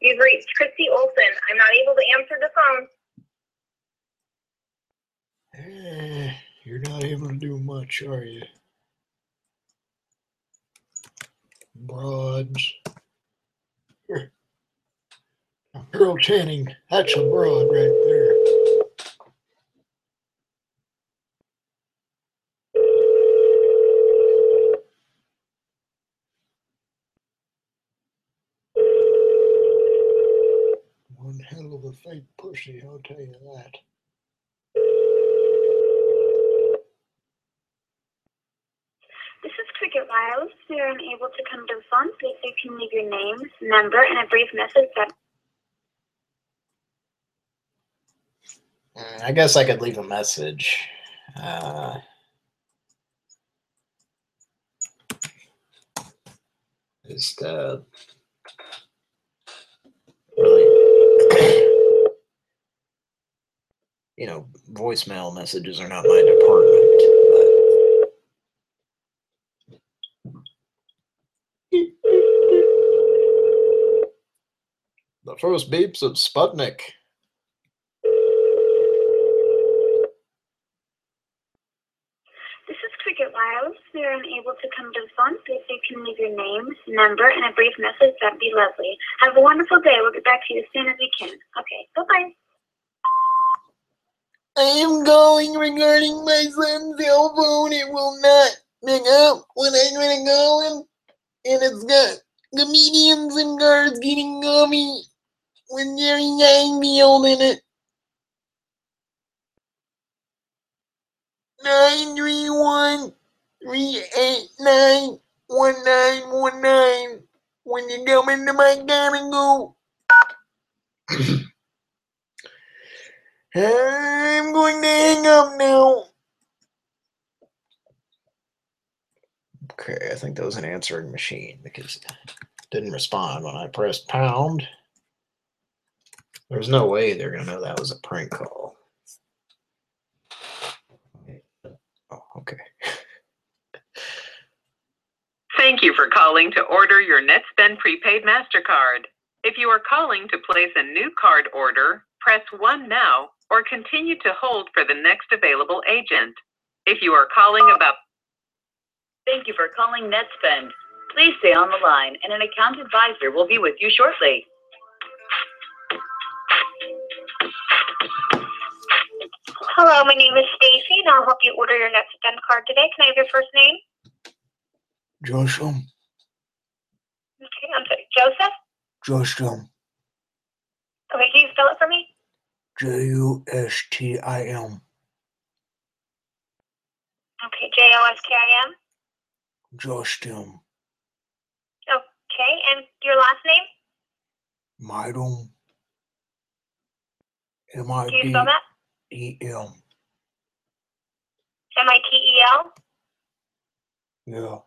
You've reached Christy Olson. I'm not able to answer the phone. Eh, you're not able to do much, are you? Broads. Here. Now, Channing, that's a broad right there. One hell of a fake pussy, I'll tell you that. This is Cricket Wireless. We are unable to come to the phone. Please you can leave your name, number, and a brief message that Mm, I guess I could leave a message. Uh, just uh, really, you know, voicemail messages are not my department. But the first beeps of Sputnik. This is Cricket Wireless. We are unable to come to the phone. Please you can leave your name, number, and a brief message. That'd be lovely. Have a wonderful day. We'll get back to you as soon as we can. Okay, bye bye. I am calling regarding my son's cell phone. It will not pick up when I try to call him. And it's got comedians and guards getting gummy with Jerry Seinfeld in it. Nine three one three eight nine one nine one nine. When you come into my cabinet, I'm going to hang up now. Okay, I think that was an answering machine because it didn't respond when I pressed pound. There's no way they're gonna know that was a prank call. Oh, okay. Thank you for calling to order your NetSpend prepaid MasterCard. If you are calling to place a new card order, press 1 now or continue to hold for the next available agent. If you are calling about Thank you for calling NetSpend. Please stay on the line and an account advisor will be with you shortly. Hello, my name is Stacy, and I'll help you order your NetSpend card today. Can I have your first name? Joshua, Okay, I'm sorry, Joseph. Joshua, Okay, can you spell it for me? J U S T I M, Okay, J O S K I M. Justin, Okay, and your last name? Midom, M I Can you D spell that? E M. M I T E L. Yeah.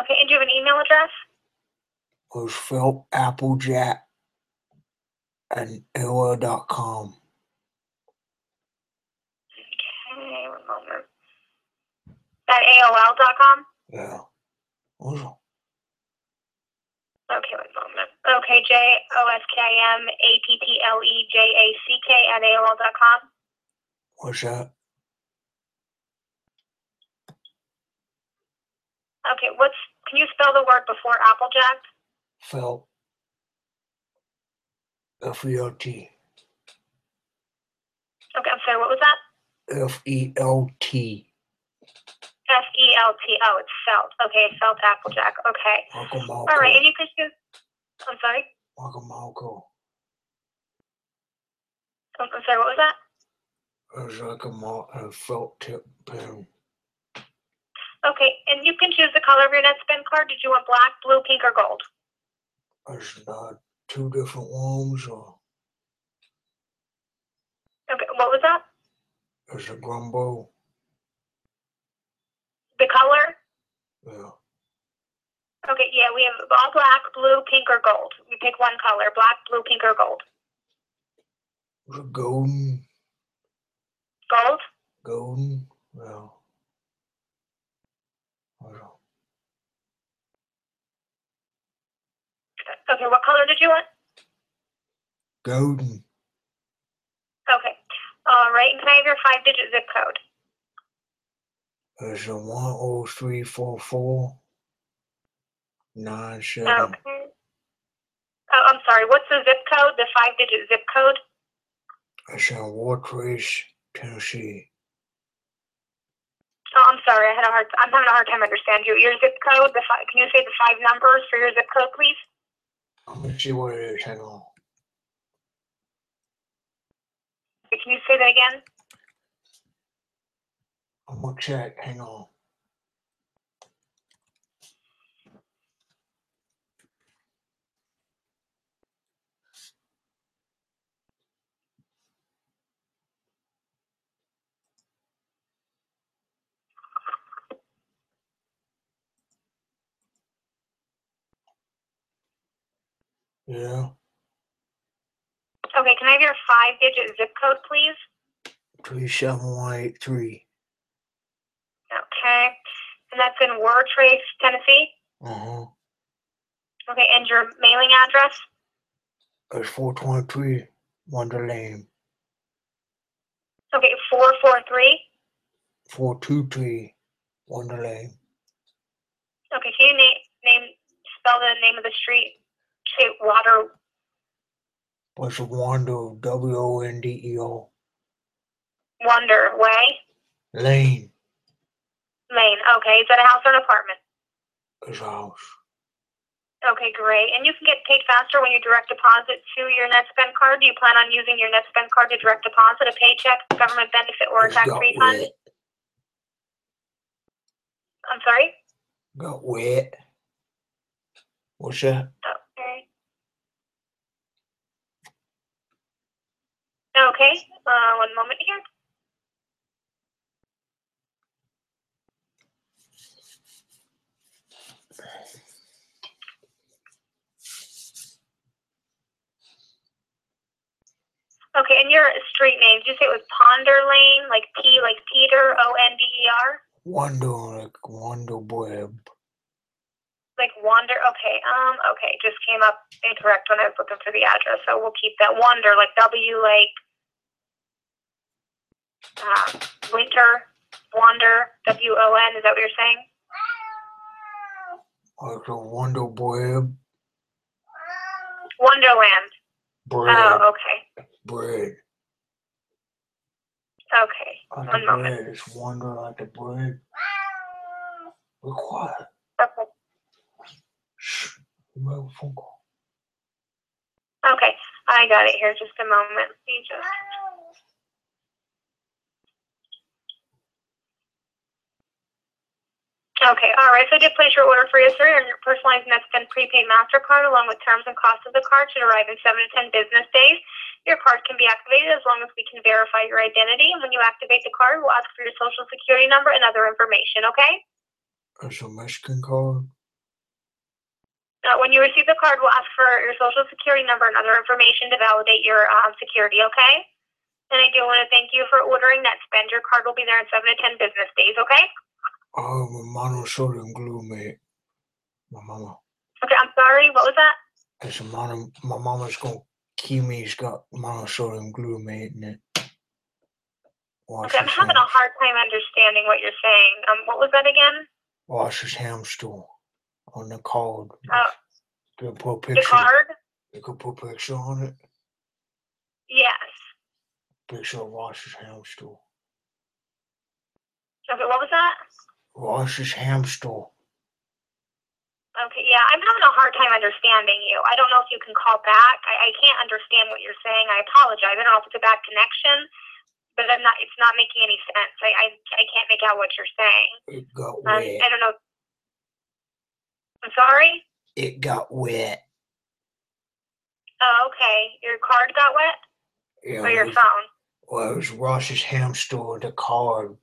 Okay, and do you have an email address? Was Phil Applejack at AOL.com. Okay, one moment. At AOL.com? Yeah. Was Okay, one moment. Okay, J O S K I M A P P L E J A C K at AOL.com. what's that? Okay, what's, can you spell the word before Applejack? Phil F E L T. Okay, I'm sorry, what was that? F E L T. F E L T. Oh, it's felt. Okay, felt Applejack. Okay. Malcolm All right, and you can choose. I'm sorry. Malcolm Malcolm. I'm oh, I'm sorry, what was that? It's like a, mal- a felt tip pen. Okay, and you can choose the color of your NetSpend card. Did you want black, blue, pink, or gold? It's not two different ones or Okay, what was that? it's a grumbo. The color? Yeah. Okay, yeah, we have all black, blue, pink, or gold. We pick one color: black, blue, pink, or gold. A golden Gold. golden. Yeah. Okay, what color did you want? Golden. Okay. All right, and can I have your five-digit zip code? It's a one oh three four four nine seven. Okay. Oh, I'm sorry. What's the zip code? The five-digit zip code? It's in Wartrace, Tennessee. Oh, I'm sorry. I had a hard. I'm having a hard time understand you. Your zip code. The five. Can you say the five numbers for your zip code, please? Let me see what it is. Hang on. Can you say that again? I'm gonna check. Hang on. Yeah. Okay. Can I have your five-digit zip code, please? Three seven one eight three. Okay. And that's in Wartrace, Tennessee. Uh huh. Okay. And your mailing address? It's four twenty three Wonder Lane. Okay. Four four three. Four two three Wonder Lane. Okay. Can you name name spell the name of the street? Say Water. What's a Wonder W O N D E O Wonder Way Lane Lane. Okay. Is that a house or an apartment? is a house. Okay, great. And you can get paid faster when you direct deposit to your NetSpend card. Do you plan on using your NetSpend card to direct deposit a paycheck, government benefit, or a tax refund? I'm sorry? Got wet. What's that? Oh, Okay. Okay, uh, one moment here. Okay, and your street name, did you say it was Ponder Lane, like P, like Peter, O N D E R? Wonder like Wonder Web. Like Wander? Okay, um, okay, just came up incorrect when I was looking for the address, so we'll keep that. Wander, like W, like uh, winter, wander, W O N. Is that what you're saying? Like a Wonder Web Wonderland. bread. Oh, okay, Bread. okay. Like One moment. bread. It's wonder like the bread. Be quiet. Okay. Okay, I got it here. Just a moment. Just. Okay, all right. So did place your order for your and your personalized NetSpend prepaid MasterCard along with terms and costs of the card should arrive in 7 to 10 business days. Your card can be activated as long as we can verify your identity. And when you activate the card, we'll ask for your social security number and other information, okay? A Mexican card. Uh, when you receive the card, we'll ask for your social security number and other information to validate your um, security, okay? And I do want to thank you for ordering NetSpend. Your card will be there in 7 to 10 business days, okay? Oh, my monosodium glutamate. My mama. Okay, I'm sorry. What was that? It's a mono, my mama's gonna Kimi's got monosodium glutamate in it. Okay, I'm having a hard time understanding what you're saying. Um, what was that again? wash his hamster on the card. Uh, You can put the picture. card? You can put picture on it. Yes. Picture of his hamster. Okay, what was that? His hamster. Okay, yeah, I'm having a hard time understanding you. I don't know if you can call back. I, I can't understand what you're saying. I apologize. I don't know if it's a bad connection, but I'm not. It's not making any sense. I I, I can't make out what you're saying. It got Um. I don't know. I'm sorry. It got wet. Oh, okay. Your card got wet, Yeah, or your was- phone? Well, it was Ross's hamster, the card.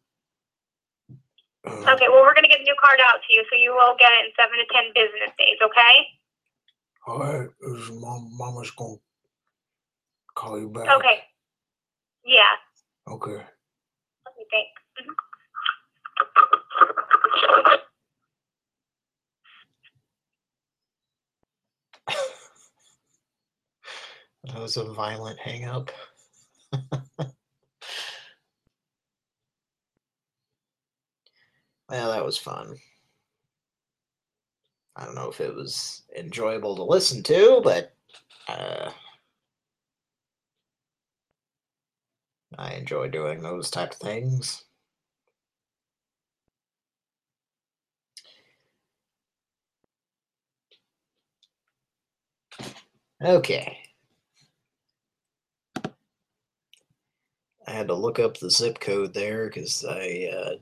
Uh, Okay. Well, we're gonna get a new card out to you, so you will get it in seven to ten business days. Okay. all right, was mom, mama's gonna call you back. Okay. Yeah. Okay. Let me think. Mhm. That was a violent hang up. well, that was fun. I don't know if it was enjoyable to listen to, but uh, I enjoy doing those type of things. Okay. I had to look up the zip code there because I uh,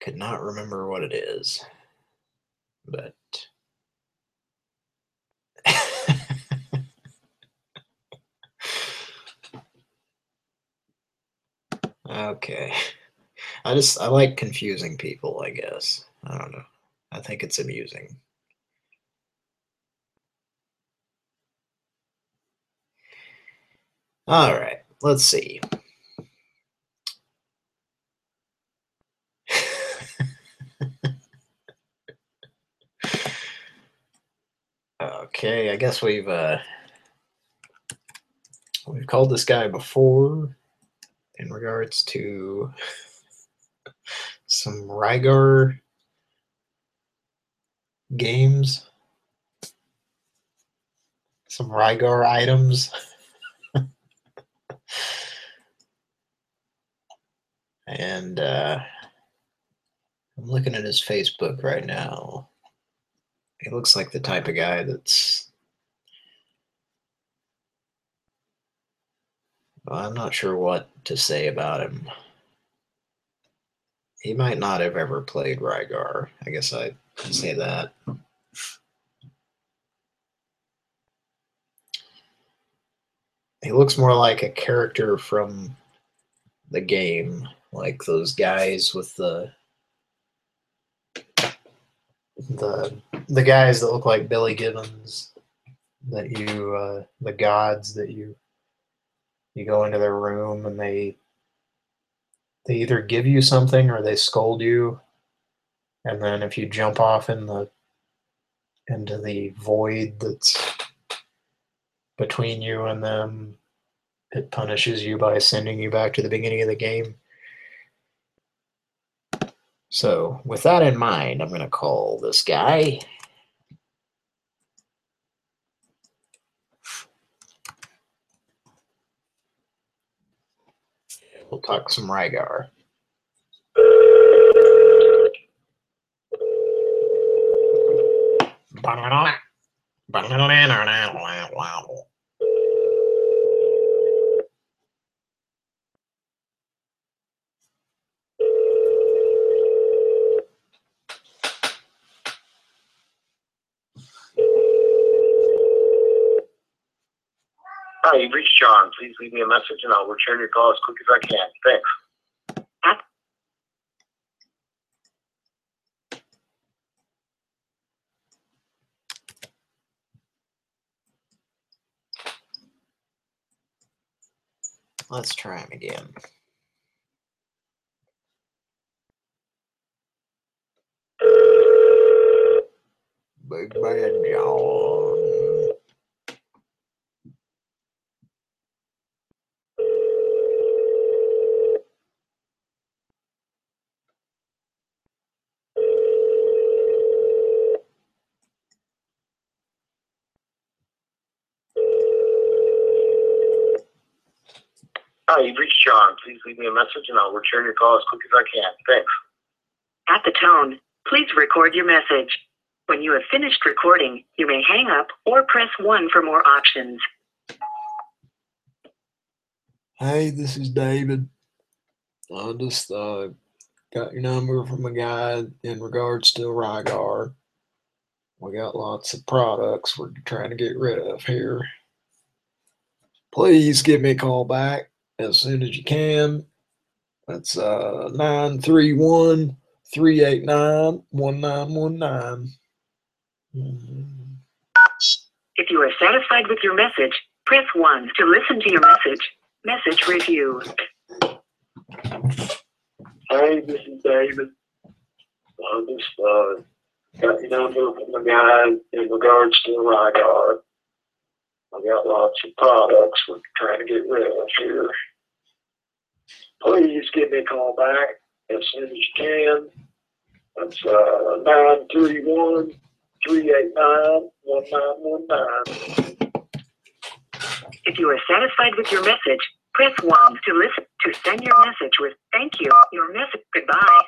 could not remember what it is. But okay. I just I like confusing people, I guess. I don't know. I think it's amusing. All right, let's see. Okay, I guess we've uh we've called this guy before in regards to some Rygar games. Some Rygar items. And uh I'm looking at his Facebook right now. He looks like the type of guy that's. Well, I'm not sure what to say about him. He might not have ever played Rygar. I guess I can say that. He looks more like a character from the game, like those guys with the the the guys that look like Billy Gibbons that you uh the gods that you you go into their room and they they either give you something or they scold you. And then if you jump off in the into the void that's between you and them it punishes you by sending you back to the beginning of the game so, with that in mind, I'm going to call this guy. We'll talk some Rygar. Hi, you've reached John. Please leave me a message and I'll return your call as quick as I can. Thanks. Let's try him again. Big Bad John. Hi, you've reached John. Please leave me a message and I'll return your call as quick as I can. Thanks. At the tone, please record your message. When you have finished recording, you may hang up or press 1 for more options. Hey, this is David. I just uh, got your number from a guy in regards to Rygar. We got lots of products we're trying to get rid of here. Please give me a call back as soon as you can. That's uh 931 389 1919. If you are satisfied with your message, press 1 to listen to your message. Message review. Hey, this is David. I just uh, got your number from the guy in regards to Rygar. I got lots of products we're trying to get rid of here. Please give me a call back as soon as you can. That's uh, 931 389 1919. If you are satisfied with your message, press 1 to listen to send your message with thank you. Your message goodbye.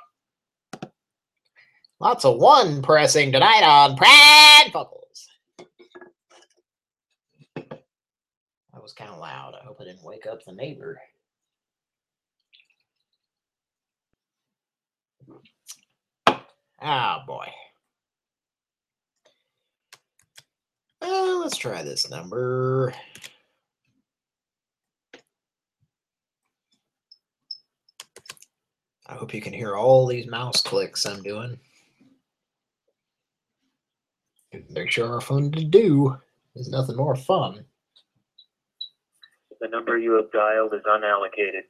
Lots of one pressing tonight on Brad Buckles. That was kind of loud. I hope I didn't wake up the neighbor. Ah, boy. Uh, let's try this number. I hope you can hear all these mouse clicks I'm doing. Make sure are fun to do. There's nothing more fun. The number you have dialed is unallocated.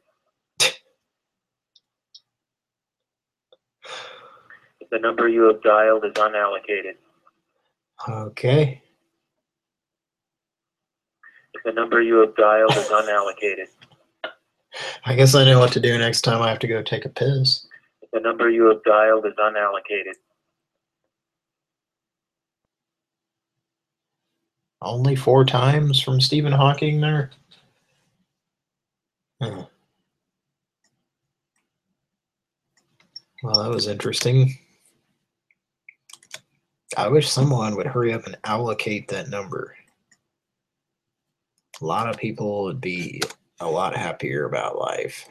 the number you have dialed is unallocated. Okay. The number you have dialed is unallocated. I guess I know what to do next time I have to go take a piss. The number you have dialed is unallocated. Only four times from Stephen Hawking there? Huh. Well, that was interesting. I wish someone would hurry up and allocate that number. A lot of people would be a lot happier about life.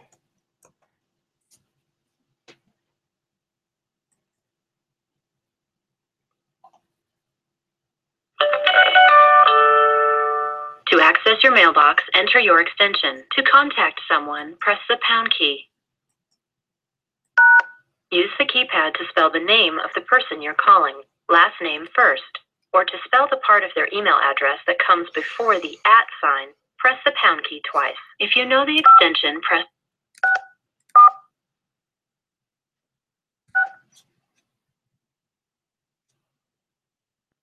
To access your mailbox, enter your extension. To contact someone, press the pound key. Use the keypad to spell the name of the person you're calling, last name first, or to spell the part of their email address that comes before the at sign, press the pound key twice. If you know the extension, press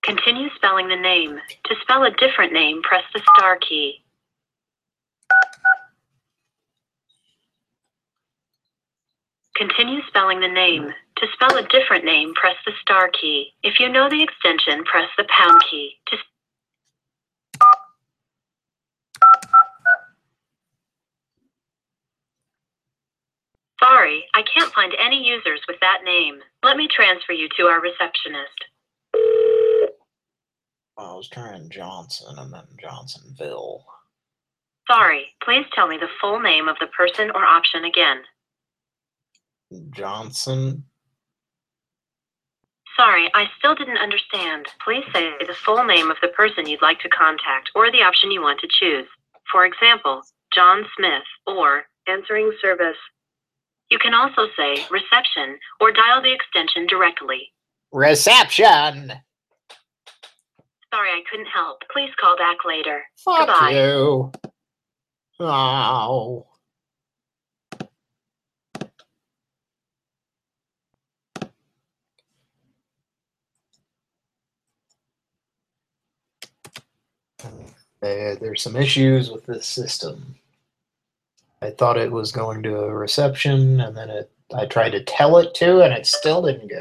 Continue spelling the name. To spell a different name, press the star key. Continue spelling the name. To spell a different name, press the star key. If you know the extension, press the pound key. To Sorry, I can't find any users with that name. Let me transfer you to our receptionist. I was trying Johnson and then Johnsonville. Sorry, please tell me the full name of the person or option again. Johnson? Sorry, I still didn't understand. Please say the full name of the person you'd like to contact or the option you want to choose. For example, John Smith or answering service. You can also say reception or dial the extension directly. Reception. Sorry, I couldn't help. Please call back later. Fuck Goodbye. you. Oh. Uh, there, there's some issues with this system. I thought it was going to a reception, and then it I tried to tell it to, and it still didn't go.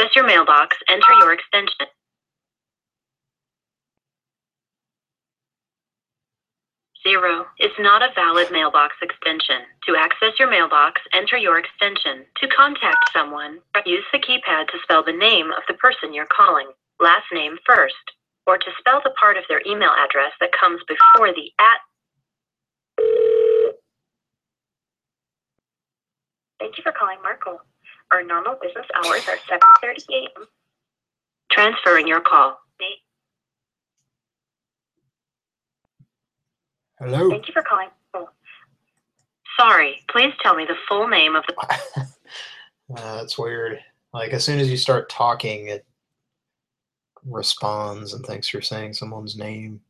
Access your mailbox, enter your extension. Zero is not a valid mailbox extension. To access your mailbox, enter your extension. To contact someone, use the keypad to spell the name of the person you're calling, last name first, or to spell the part of their email address that comes before the at. Thank you for calling Markle. Our normal business hours are 7:30 a.m. Transferring your call. Hello? Thank you for calling. Sorry, please tell me the full name of the. Uh, that's weird. Like as soon as you start talking, it responds and thanks you're saying someone's name.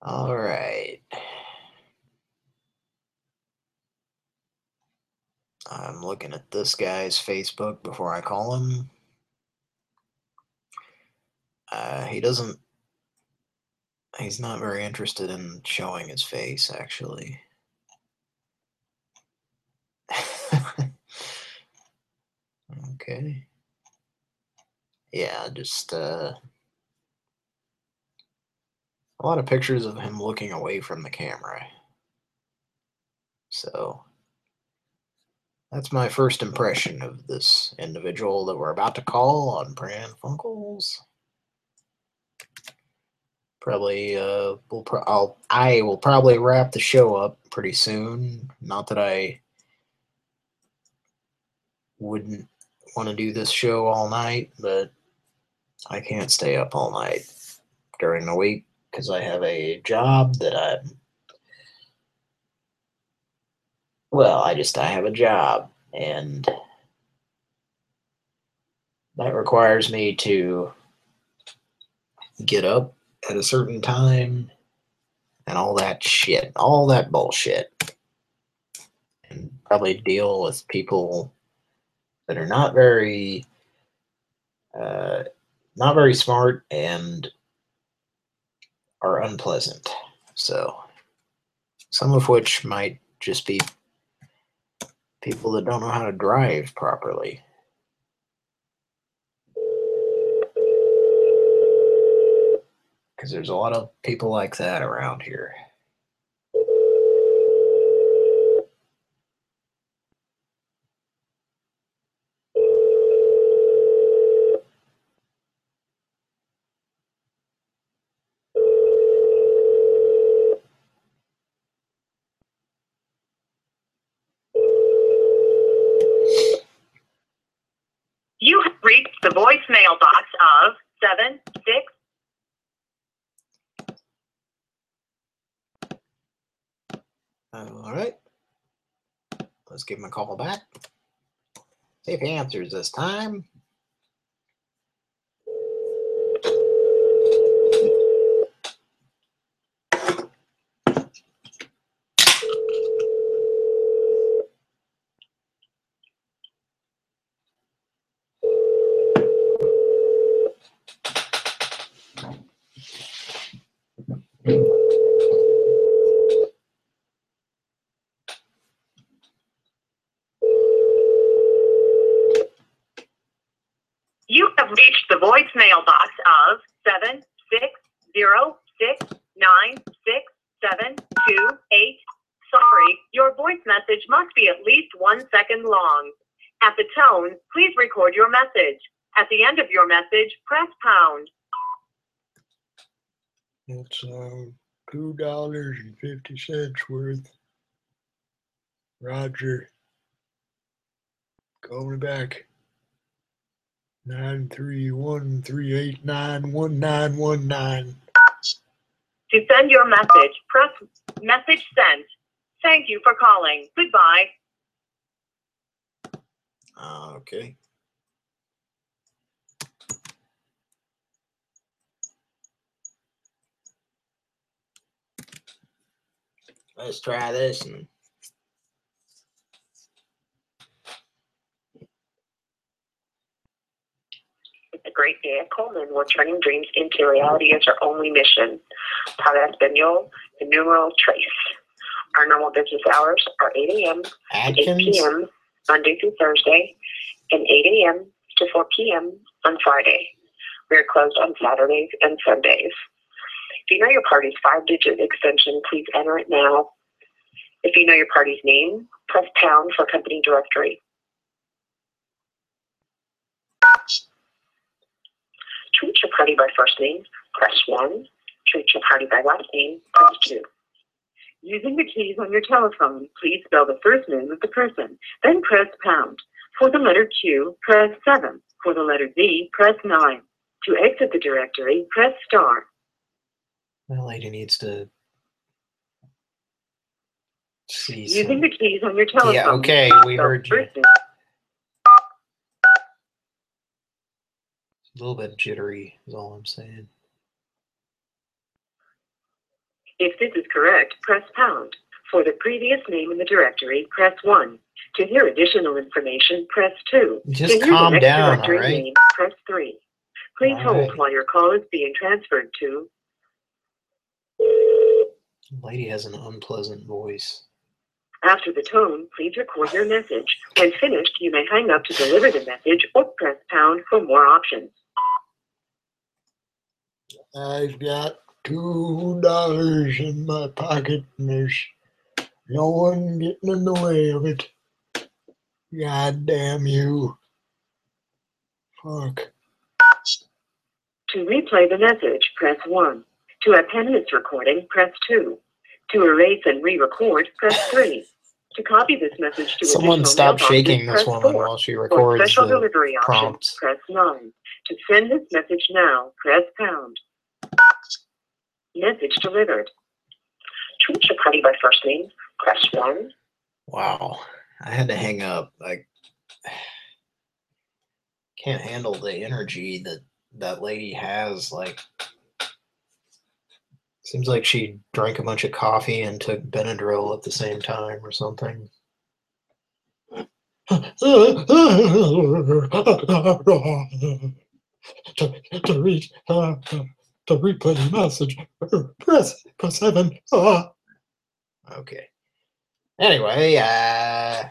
All right. I'm looking at this guy's Facebook before I call him. Uh, he doesn't. He's not very interested in showing his face, actually. okay. Yeah, just uh, a lot of pictures of him looking away from the camera. So that's my first impression of this individual that we're about to call on Pran Funkels. Probably, uh, we'll pro- I'll, I will probably wrap the show up pretty soon. Not that I wouldn't want to do this show all night, but I can't stay up all night during the week because I have a job that I'm. Well, I just I have a job and that requires me to get up at a certain time and all that shit, all that bullshit. And probably deal with people that are not very uh, not very smart and are unpleasant. So some of which might just be people that don't know how to drive properly. Because there's a lot of people like that around here. You have reached the voicemail box of seven six. All right. Let's give him a call back. See if he answers this time. You have reached the voicemail box of seven six zero six nine six seven two eight. Sorry, your voice message must be at least one second long. At the tone, please record your message. At the end of your message, press pound. It's uh, two dollars and fifty cents worth. Roger. Call me back. Nine three one three eight nine one nine one nine. To send your message, press message sent. Thank you for calling. Goodbye. Ah, okay. Let's try this and It's a great day at Coleman where turning dreams into reality is our only mission. Para Espanol, the numeral trace. Our normal business hours are 8 a.m. to 8 p.m. Monday through Thursday, and 8 a.m. to 4 p.m. on Friday. We are closed on Saturdays and Sundays. If you know your party's five-digit extension, please enter it now. If you know your party's name, press pound for company directory. To reach your party by first name, press 1. To reach your party by last name, press 2. Using the keys on your telephone, please spell the first name of the person, then press pound. For the letter Q, press 7. For the letter Z, press 9. To exit the directory, press star. that lady needs to see Using some. the keys on your telephone. Yeah, okay, we spell the heard you. first name- A little bit jittery is all I'm saying. If this is correct, press pound. For the previous name in the directory, press 1. To hear additional information, press 2. Just to hear calm the next down, directory all right? name, press 3. Please All hold right. while your call is being transferred to Lady has an unpleasant voice. After the tone, please record your message. When finished, you may hang up to deliver the message or press pound for more options. I've got two dollars in my pocket and there's no one getting in the way of it. God damn you. Fuck. To replay the message, press 1. To append this recording, press 2. To erase and re-record, press 3. To copy this message to Someone additional stop shaking this press woman 4. while she For records special the delivery options, prompts. press 9. To send this message now, press pound. Message delivered. To reach your party by first name, press 1. Wow. I had to hang up. I can't handle the energy that that lady has. Like, seems like she drank a bunch of coffee and took Benadryl at the same time or something. to, to reach uh, to replay the message. Press seven. Ah. Okay. Anyway, uh,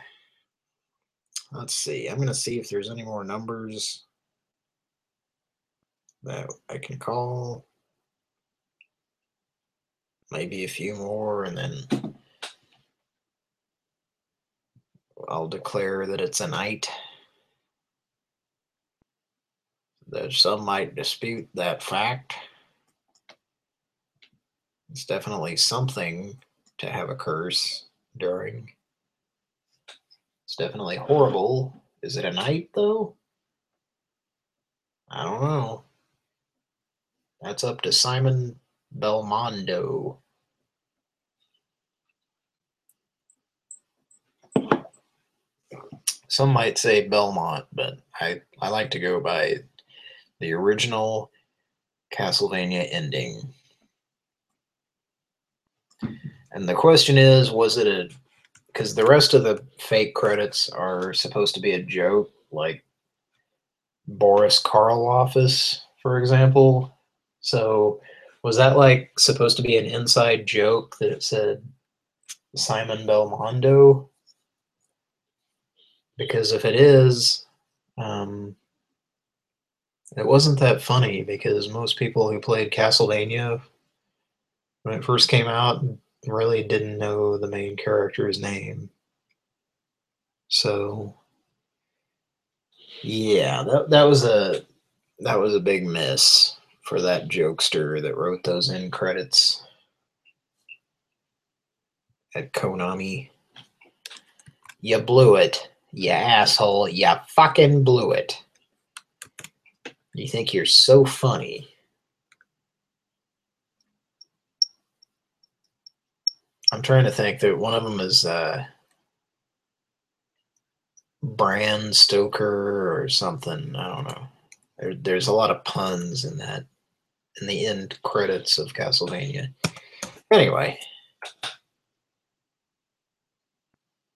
let's see. I'm gonna see if there's any more numbers that I can call. Maybe a few more, and then I'll declare that it's a night. Though some might dispute that fact. It's definitely something to have a curse during. It's definitely horrible. Is it a night though? I don't know. That's up to Simon Belmondo. Some might say Belmont, but I, I like to go by the original Castlevania ending. And the question is, was it a because the rest of the fake credits are supposed to be a joke, like Boris Karloff's, for example. So was that like supposed to be an inside joke that it said Simon Belmondo? Because if it is, um, it wasn't that funny because most people who played Castlevania when it first came out really didn't know the main character's name. So yeah, that that was a that was a big miss for that jokester that wrote those end credits at Konami. You blew it, you asshole. You fucking blew it. You think you're so funny. I'm trying to think that one of them is uh, Bram Stoker or something. I don't know. There, there's a lot of puns in that in the end credits of Castlevania. Anyway,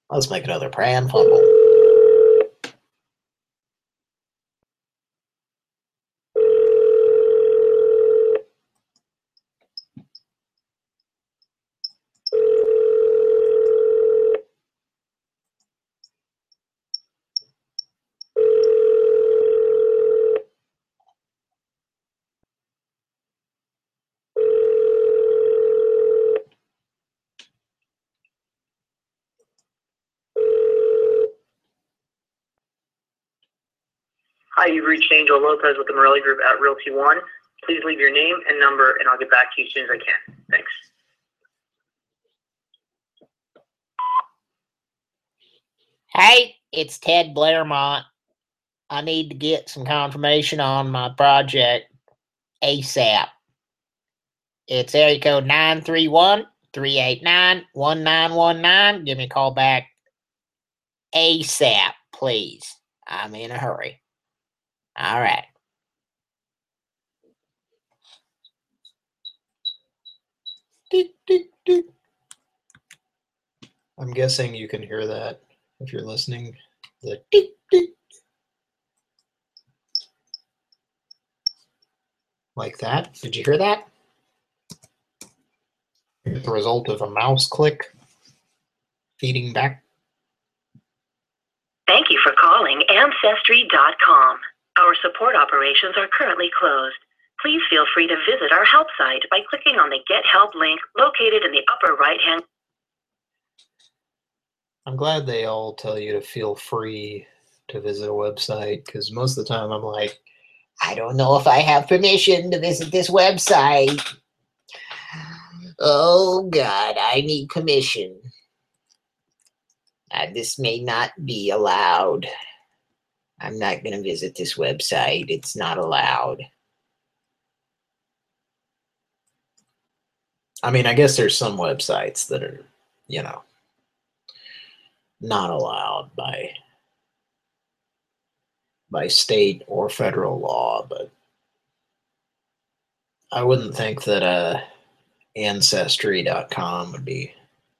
let's make another Pran fumble. Reached Angel Lopez with the Morelli Group at Realty One. Please leave your name and number, and I'll get back to you as soon as I can. Thanks. Hey, it's Ted Blairmont. I need to get some confirmation on my project ASAP. It's area code 931 389 1919. Give me a call back ASAP, please. I'm in a hurry. All right. I'm guessing you can hear that if you're listening. The deep, deep. Like that. Did you hear that? The result of a mouse click feeding back. Thank you for calling Ancestry.com. Our support operations are currently closed. Please feel free to visit our help site by clicking on the Get Help link located in the upper right hand. I'm glad they all tell you to feel free to visit a website because most of the time I'm like, I don't know if I have permission to visit this website. Oh, God, I need permission. Uh, this may not be allowed. I'm not going to visit this website. It's not allowed. I mean, I guess there's some websites that are, you know, not allowed by by state or federal law, but I wouldn't think that uh, ancestry.com would be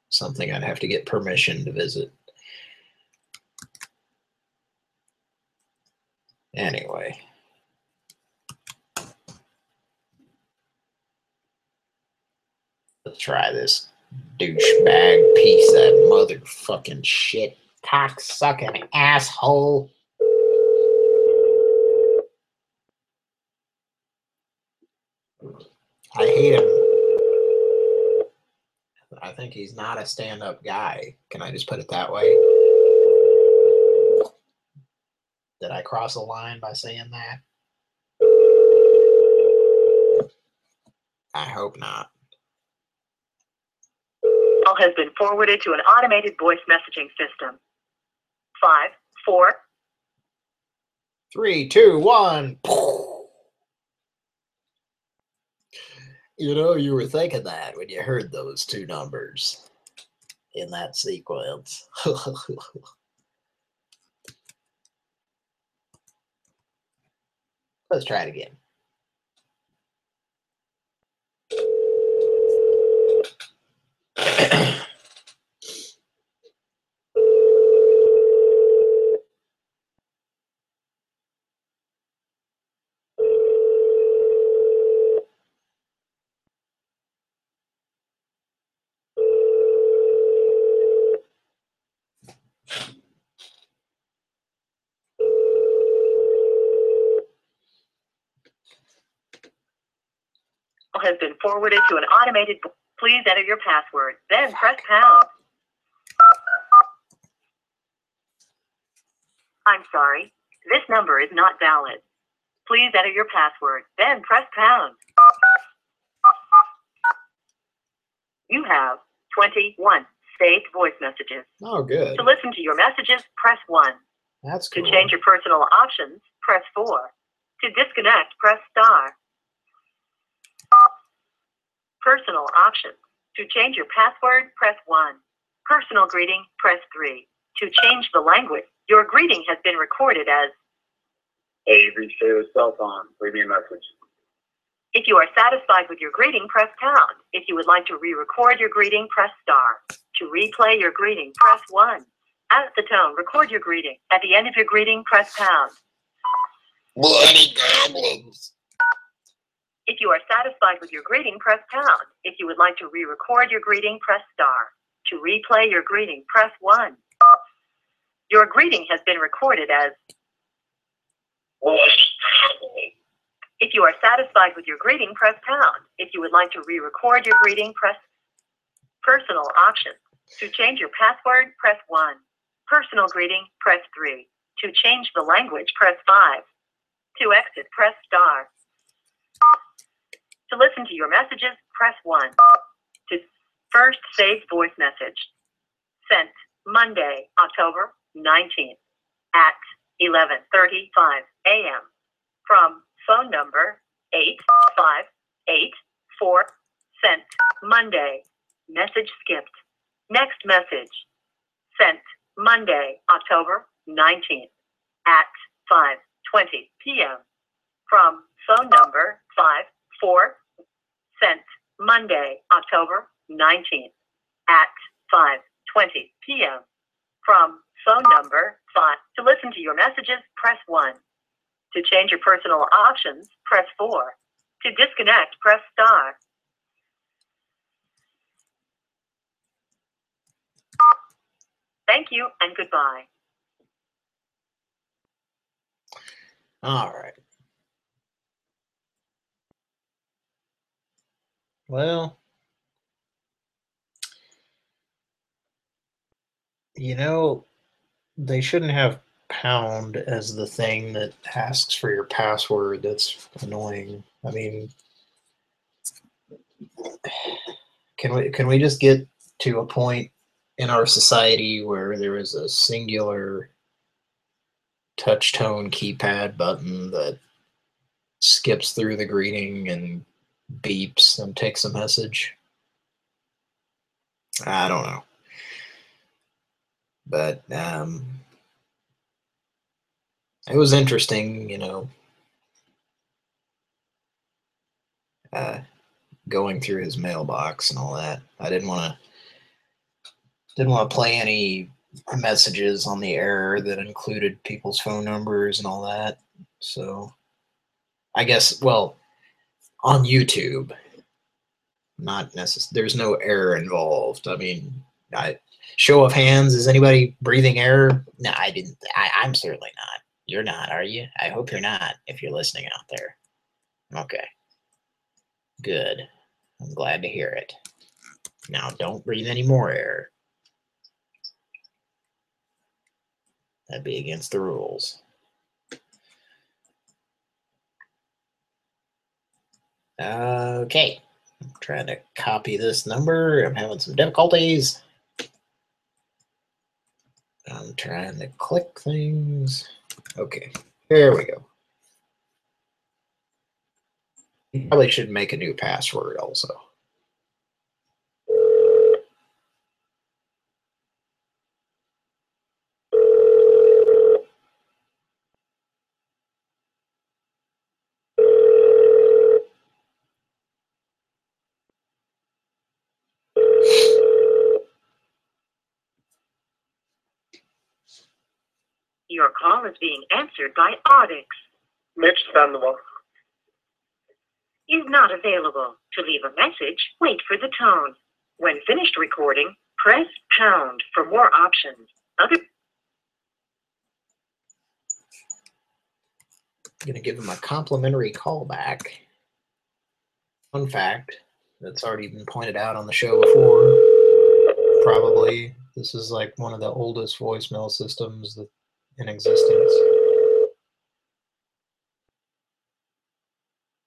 something I'd have to get permission to visit. Anyway. Let's try this douchebag piece of motherfucking shit. Cocksucking asshole. I hate him. I think he's not a stand up guy. Can I just put it that way? Did I cross a line by saying that? I hope not. Call has been forwarded to an automated voice messaging system. Five, four, Three, two, one. You know, you were thinking that when you heard those two numbers in that sequence. Let's try it again. call has been forwarded to an automated. Please enter your password, then press pound. I'm sorry, this number is not valid. Please enter your password, then press pound. You have 21 saved voice messages. Oh, good. To listen to your messages, press 1. That's To change your personal options, press 4. To disconnect, press star. Personal options. To change your password, press 1. Personal greeting, press 3. To change the language, your greeting has been recorded as Hey, you've reached Taylor's cell phone. Leave me a message. If you are satisfied with your greeting, press pound. If you would like to re-record your greeting, press star. To replay your greeting, press 1. At the tone, record your greeting. At the end of your greeting, press pound. Bloody goblins. If you are satisfied with your greeting, press pound. If you would like to re-record your greeting, press star. To replay your greeting, press 1. Your greeting has been recorded as If you are satisfied with your greeting, press pound. If you would like to re-record your greeting, press personal options. To change your password, press 1. Personal greeting, press 3. To change the language, press 5. To exit, press star. To listen to your messages, press 1. To first save voice message. Sent Monday, October 19th at 11:35 a.m. from phone number 8584 sent Monday. Message skipped. Next message sent Monday, October 19th at 5:20 p.m. from phone number 54 sent Monday, October 19th at 5:20 p.m. from phone number 5. To listen to your messages, press 1. To change your personal options, press 4. To disconnect, press star. Thank you and goodbye. All right. Well, you know, they shouldn't have pound as the thing that asks for your password. That's annoying. I mean, can we can we just get to a point in our society where there is a singular touch tone keypad button that skips through the greeting and beeps and takes a message? I don't know. But um, it was interesting, you know, uh, going through his mailbox and all that. I didn't want to didn't want to play any messages on the air that included people's phone numbers and all that. So I guess well on YouTube, not necessarily. There's no air involved. I mean, I show of hands. Is anybody breathing air? No, I didn't. I, I'm certainly not. You're not, are you? I hope you're not. If you're listening out there. Okay. Good. I'm glad to hear it. Now, don't breathe any more air. That'd be against the rules. Okay. I'm trying to copy this number. I'm having some difficulties. I'm trying to click things. Okay, there we go. You probably should make a new password also. Your call is being answered by Audix. Mitch Sandoval. Is not available. To leave a message, wait for the tone. When finished recording, press pound for more options. Other I'm going to give him a complimentary callback. Fun fact that's already been pointed out on the show before. Probably this is like one of the oldest voicemail systems that in existence.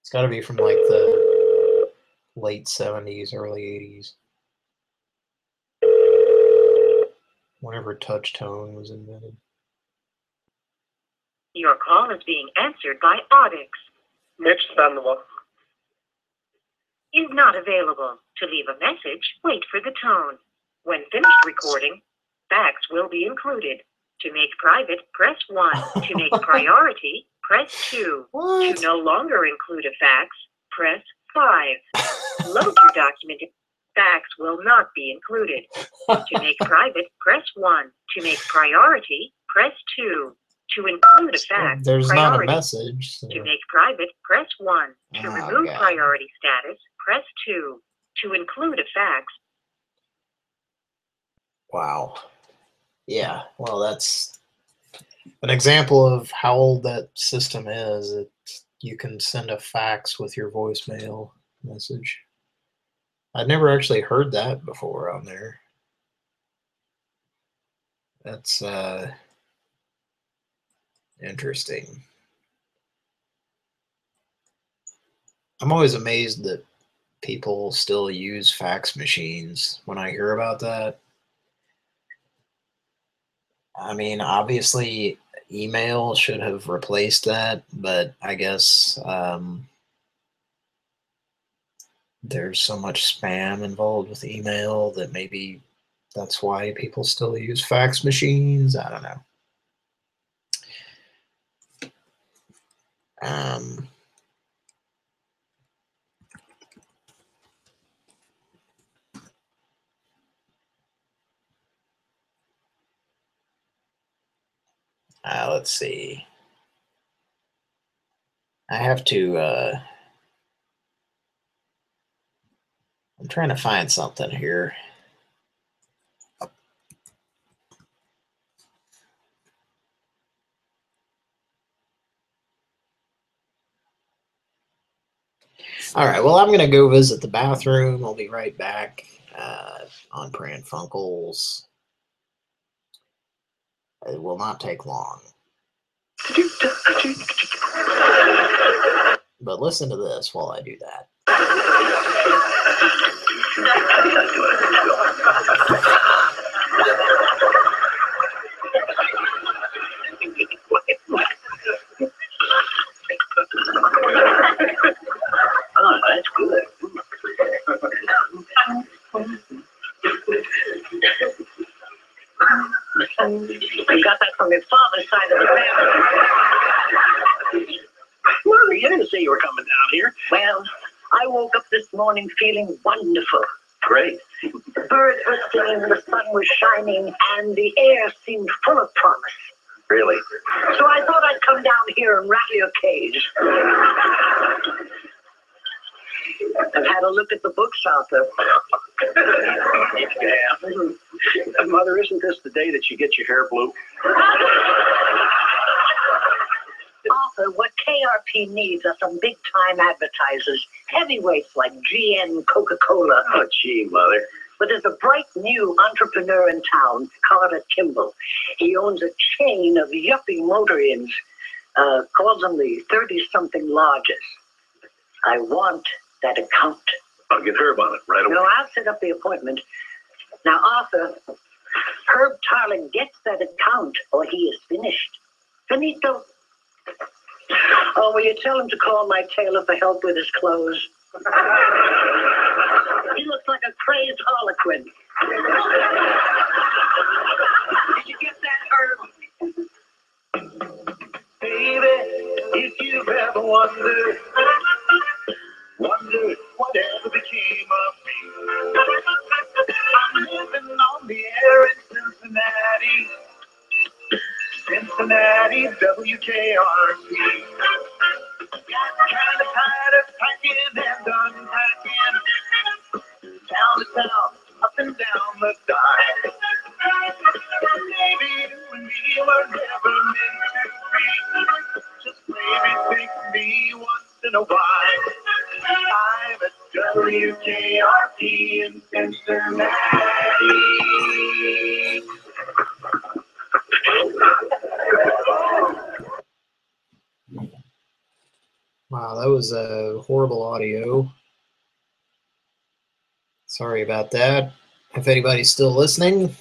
It's got to be from like the late 70s, early 80s. Whenever touch tone was invented. Your call is being answered by Audix. Mitch Sandoval. Is not available. To leave a message, wait for the tone. When finished recording, fax will be included. To make private, press 1. To make priority, press 2. To no longer include a fax, press 5. Load your document. Fax will not be included. To make private, press 1. To make priority, press 2. To include a fax, There's not a message. so- To make private, press 1. To Oh, remove God. priority status, press 2. To include a fax, Wow. Yeah. Well, that's an example of how old that system is. It you can send a fax with your voicemail message. I'd never actually heard that before on there. That's uh interesting. I'm always amazed that people still use fax machines when I hear about that. I mean, obviously, email should have replaced that, but I guess um, there's so much spam involved with email that maybe that's why people still use fax machines. I don't know. Um, Uh, let's see. I have to. Uh, I'm trying to find something here. All right. Well, I'm going to go visit the bathroom. I'll be right back uh, on Pran Funkels. It will not take long. But listen to this while I do that. Oh, that's good. You got that from your father's side of the family. Mother, you didn't say you were coming down here. Well, I woke up this morning feeling wonderful. Great. The birds were singing, the sun was shining, and the air seemed full of promise. Really? So I thought I'd come down here and rattle your cage. I've had a look at the books, Arthur. Yeah. Mother, isn't this the day that you get your hair blue? Arthur, what KRP needs are some big time advertisers, heavyweights like GM Coca Cola. Oh, gee, Mother. But there's a bright new entrepreneur in town, Carter Kimball. He owns a chain of yuppie motor inns, uh, calls them the 30 something lodges. I want that account. I'll get Herb on it right away. No, I'll set up the appointment. Now, Arthur, Herb Tarlek gets that account or he is finished. Finito. Oh, will you tell him to call my tailor for help with his clothes? he looks like a crazed harlequin. Did you get that, Herb? Baby, if you've ever wondered, wondered whatever became of me. I'm living on the air in Cincinnati. Cincinnati, WKRP. Kinda tired of packing and unpacking. Town to town, up and down the. Maybe you and me were never meant to be. Just maybe think of me once in a while. At WKRP in Cincinnati. Wow, that was a horrible audio. Sorry about that. If anybody's still listening.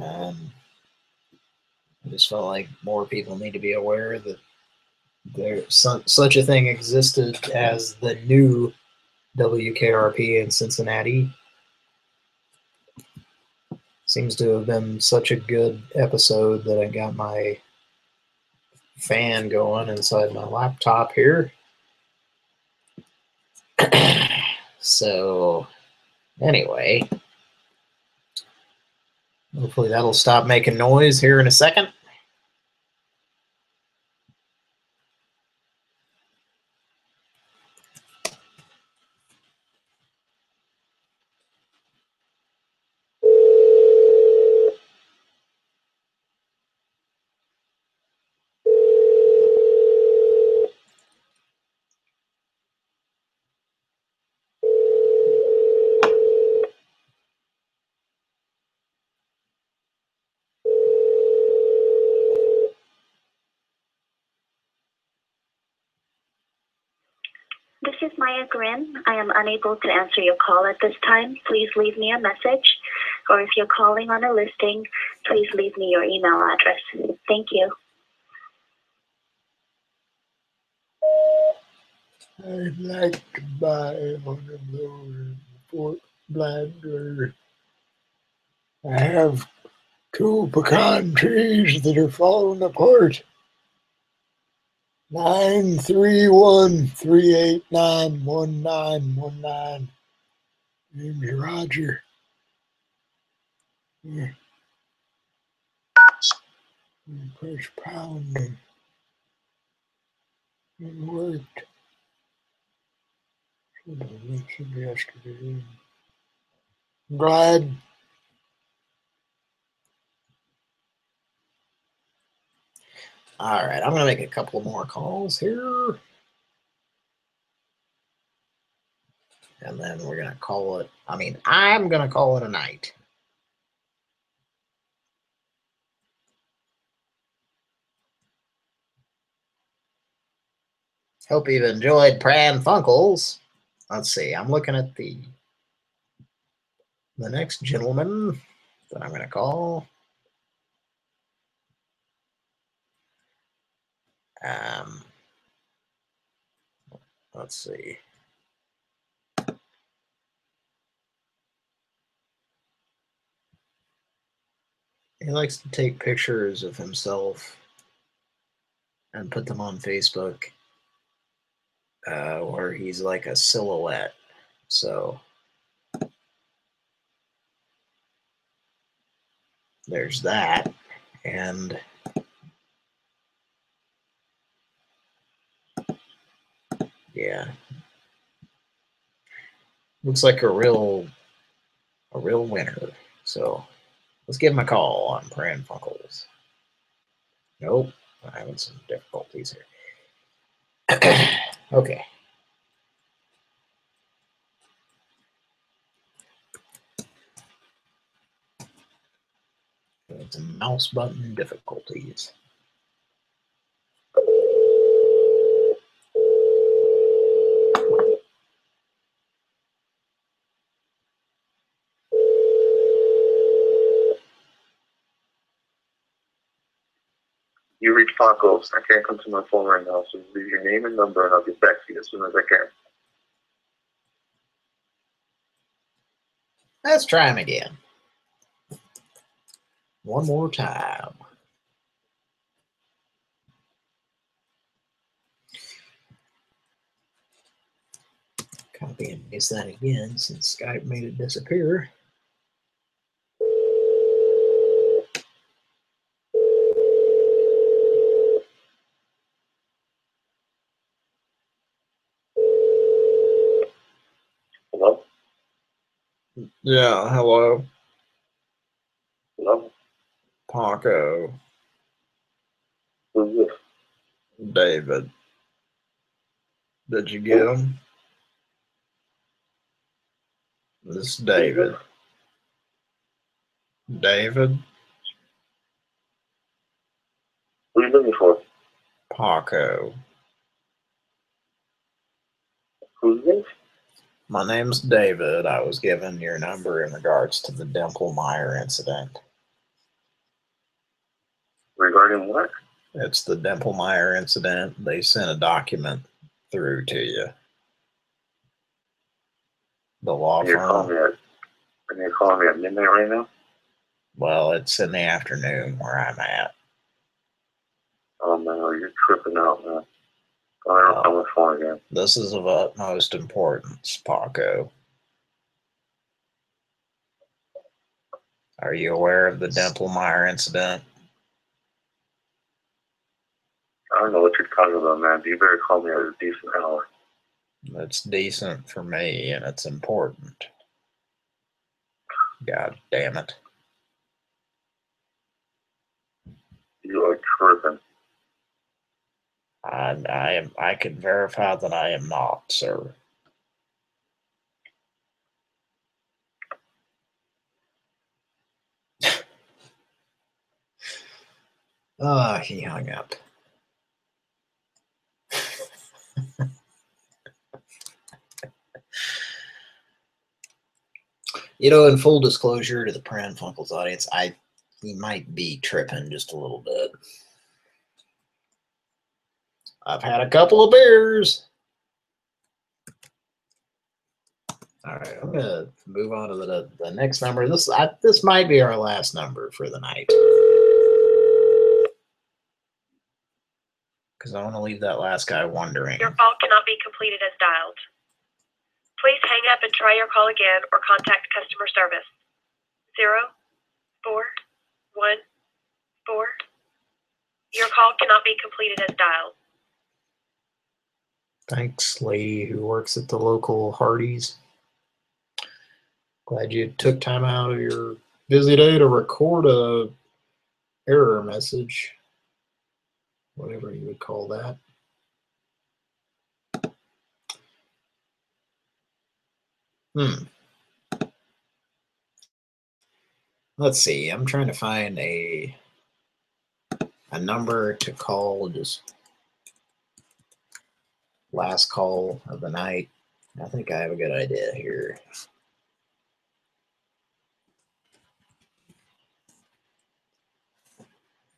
Um, just felt like more people need to be aware that there su- such a thing existed as the new WKRP in Cincinnati. Seems to have been such a good episode that I got my fan going inside my laptop here. so, anyway, hopefully that'll stop making noise here in a second. This is Maya Grin. I am unable to answer your call at this time. Please leave me a message, or if you're calling on a listing, please leave me your email address. Thank you. I'd like to buy one of those Fort Bladder. I have two pecan trees that are falling apart. Nine three one three eight nine one nine one nine. Name's Roger. Yeah. You Push pound and it worked. Should have mentioned yesterday. I'm glad. All right, I'm going to make a couple more calls here. And then we're going to call it, I mean, I'm going to call it a night. Hope you've enjoyed Pran Funkels. Let's see, I'm looking at the the next gentleman that I'm going to call. Um, let's see. He likes to take pictures of himself and put them on Facebook uh, where he's like a silhouette. So there's that. And yeah. Looks like a real a real winner. So let's give him a call on Pran Funkels. Nope, I'm having some difficulties here. okay. Some mouse button difficulties. Funkels. I can't come to my phone right now, so leave your name and number, and I'll get back to you as soon as I can. Let's try him again. One more time. Copy and paste that again since Skype made it disappear. Hello? Yeah, hello. Hello? Paco. Who's this? David. Did you get him? This is David. David? Who are you looking for? Paco. Who's this? My name's David. I was given your number in regards to the Dimple Meyer incident. Regarding what? It's the Dempelmeyer incident. They sent a document through to you. The law you're calling me at and you're calling me at midnight right now? Well, it's in the afternoon where I'm at. Oh man, you're tripping out, man. Don't ever call my again. This is of utmost importance, Paco. Are you aware of the Dempelmeyer incident? I don't know what you're talking about, man. You better call me at a decent hour. It's decent for me and it's important. God damn it. You are tripping. I, I am I can verify that I am not, sir. Ah, he hung up. You know, in full disclosure to the Pran Funkels audience, I he might be tripping just a little bit. I've had a couple of beers. All right, I'm gonna move on to the the next number. This I, this might be our last number for the night because I want to leave that last guy wondering. Your call cannot be completed as dialed. Please hang up and try your call again or contact customer service. Zero, four, one, four. Your call cannot be completed as dialed. Thanks, lady who works at the local Hardee's. Glad you took time out of your busy day to record a error message, whatever you would call that. Hmm. Let's see. I'm trying to find a a number to call just last call of the night. I think I have a good idea here.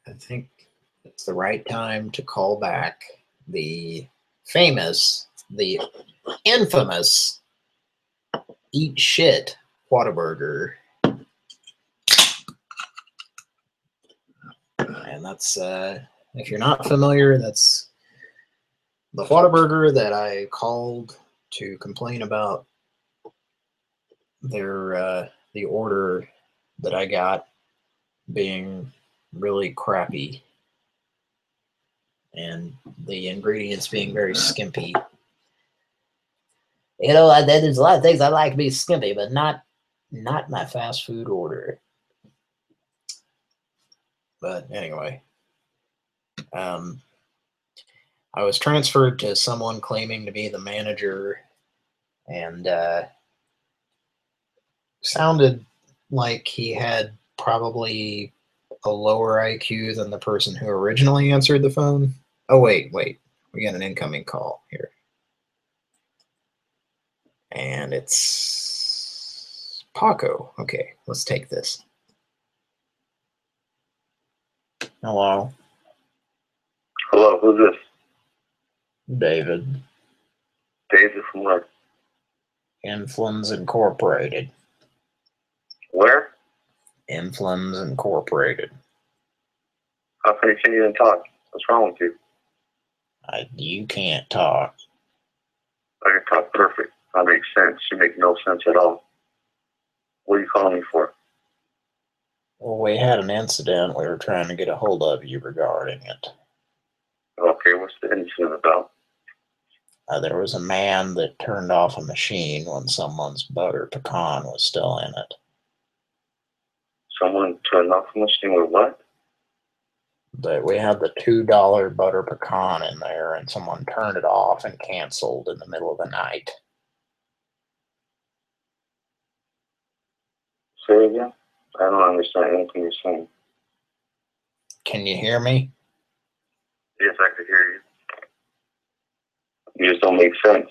I think it's the right time to call back the famous, the infamous Eat Shit Whataburger. And that's, uh, if you're not familiar, that's the Whataburger that I called to complain about their uh, the order that I got being really crappy and the ingredients being very skimpy. You know, I, there's a lot of things I like to be skimpy, but not not my fast food order. But anyway, um, I was transferred to someone claiming to be the manager, and uh, sounded like he had probably a lower IQ than the person who originally answered the phone. Oh wait, wait, we got an incoming call here, and it's Paco. Okay, let's take this. Hello, Hello, who's this? David. David from where? Influence Incorporated. Where? Influence Incorporated. How come you can't even talk? What's wrong with you? I, you can't talk. I can talk perfect. That makes sense. You make no sense at all. What are you calling me for? Well, we had an incident. We were trying to get a hold of you regarding it. Okay, what's the incident about? Uh, there was a man that turned off a machine when someone's butter pecan was still in it. Someone turned off the machine with what? But we had the two dollar butter pecan in there, and someone turned it off and canceled in the middle of the night. Say again? I don't understand anything you're saying. Can you hear me? Yes, I can hear you. You just don't make sense.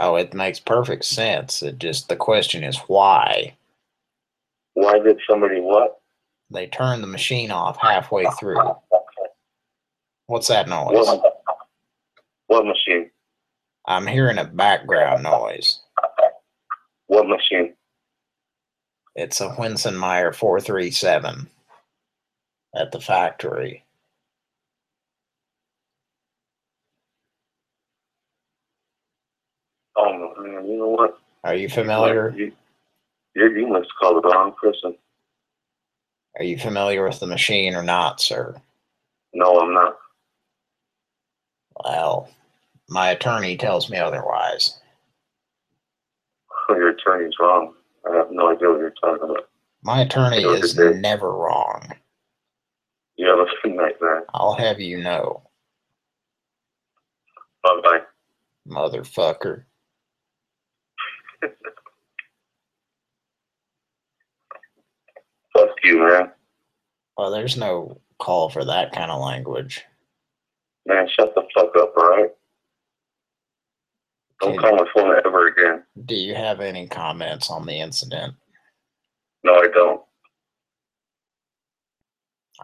Oh, it makes perfect sense. It just the question is why. Why did somebody what? They turned the machine off halfway through. What's that noise? What, what machine? I'm hearing a background noise. What machine? It's a Winsenmeyer 437 at the factory. Oh man, you know what? Are you familiar? You, you, you must call the wrong person. Are you familiar with the machine or not, sir? No, I'm not. Well, my attorney tells me otherwise. Your attorney's wrong. I have no idea what you're talking about. My attorney You know what is never wrong. You have a good night, man. I'll have you know, Bye bye. motherfucker. Well, there's no call for that kind of language. Man, shut the fuck up, alright? Don't call my phone ever again. Do you have any comments on the incident? No, I don't.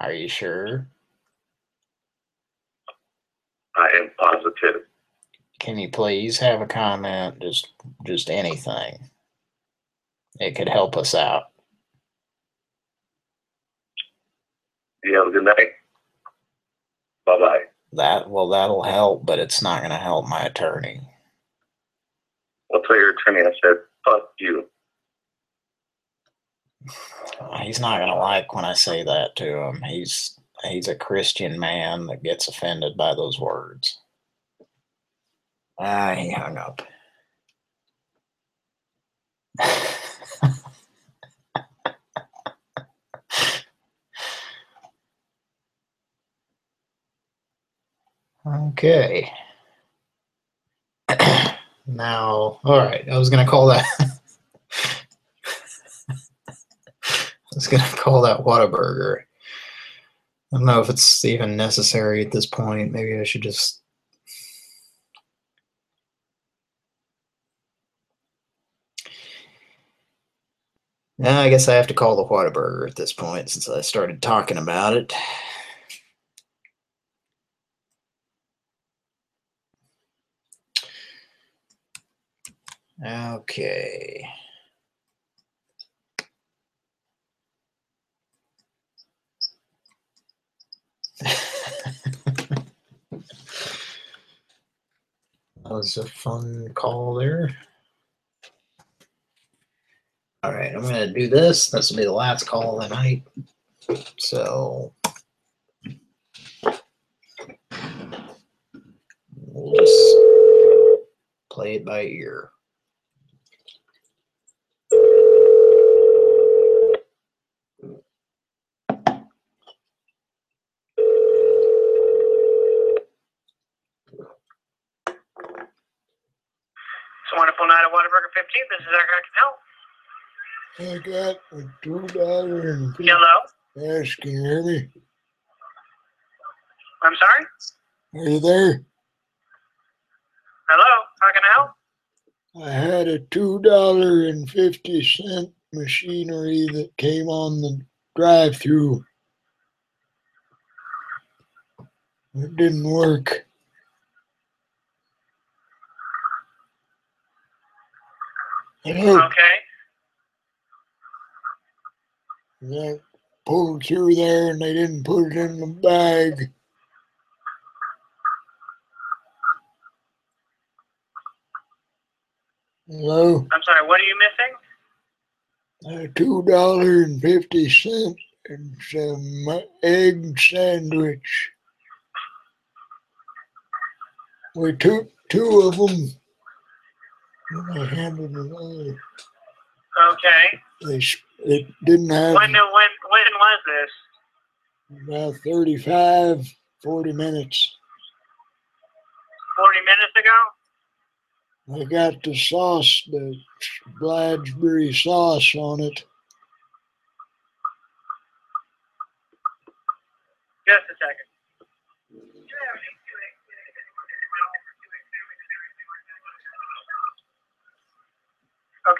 Are you sure? I am positive. Can you please have a comment? Just just anything. It could help us out. You have a good night. Bye bye. That well that'll help, but it's not gonna help my attorney. I'll tell your attorney I said, fuck you. He's not gonna like when I say that to him. He's he's a Christian man that gets offended by those words. Ah, he hung up. Okay. now, all right. I was gonna call that. I was gonna call that Whataburger. I don't know if it's even necessary at this point. Maybe I should just. Yeah, I guess I have to call the Whataburger at this point since I started talking about it. Okay. That was a fun call there. All right, I'm going to do this. This will be the last call of the night. So we'll just play it by ear. It's a wonderful night at Whataburger 15. This is Eric. I can help. I got a two dollar and. Hello? Yes, can you hear me? I'm sorry? Are you there? Hello? How can I help? I had a two dollar and fifty cent machinery that came on the drive through. It didn't work. Hello? Okay. I pulled through there and they didn't put it in the bag. Hello? I'm sorry, what are you missing? A two dollar and fifty cent and some egg sandwich. We took two of them. And I handed it over. Okay. They, it didn't have When, when, when was this? about 35, 40 minutes. 40 minutes ago? I got the sauce, the Bladesbury sauce on it. Just a second.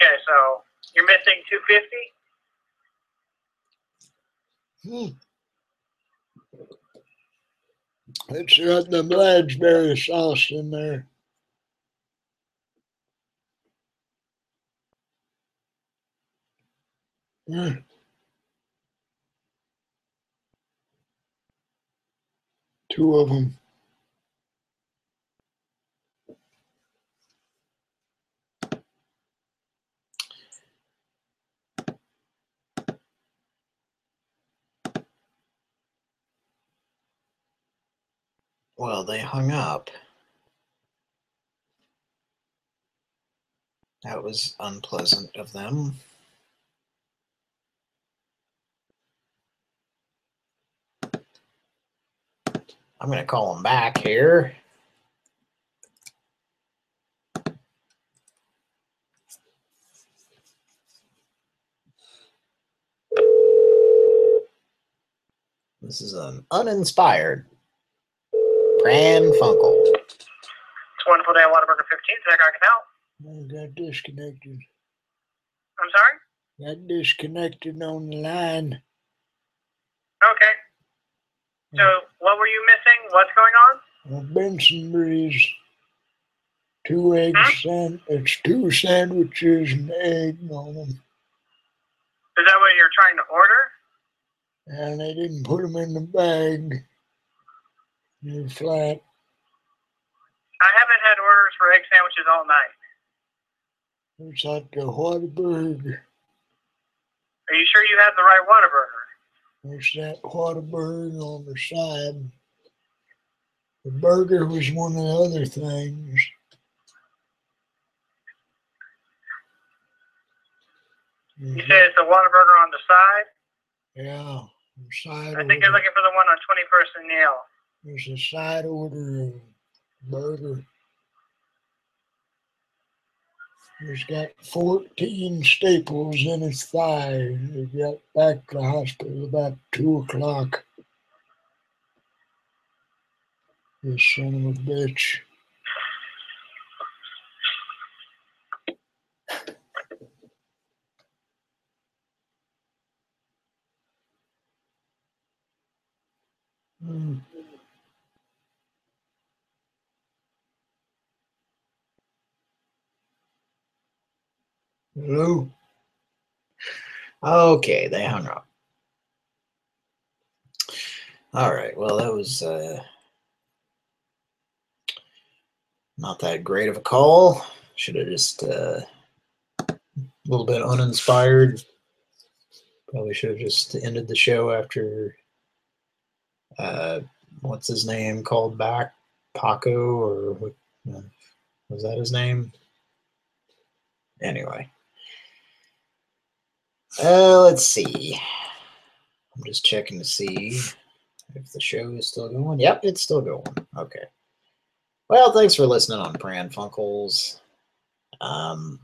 Okay, so you're missing 250? Hmm. It's got the Bladesberry sauce in there. Mm. Two of them. Well, they hung up. That was unpleasant of them. I'm going to call them back here. This is an uninspired Pran Funkel. It's a wonderful day at Whataburger 15. Zach, I can help. I got disconnected. I'm sorry? Got disconnected on the line. Okay. So, what were you missing? What's going on? A Benson Breeze. Two eggs hmm? and it's two sandwiches and egg on them. Is that what you're trying to order? And they didn't put them in the bag. They're flat. I haven't had orders for egg sandwiches all night. It's at the Whataburger. Are you sure you have the right Whataburger? There's that Whataburger on the side. The burger was one of the other things. You said it's the Whataburger on the side? Yeah, the side I think you're looking for the one on 21st and Neil. There's a side order of burger. He's got 14 staples in his thigh. He got back to the hospital about 2 o'clock. This son of a bitch. Hmm. Hello? Okay, they hung up. All right, well, that was uh, not that great of a call. Should have just uh, a little bit uninspired. Probably should have just ended the show after uh, what's his name called back, Paco, or what, uh, was that his name? Anyway. Uh, let's see. I'm just checking to see if the show is still going. Yep, it's still going. Okay. Well, thanks for listening on Pran Funkels. Um,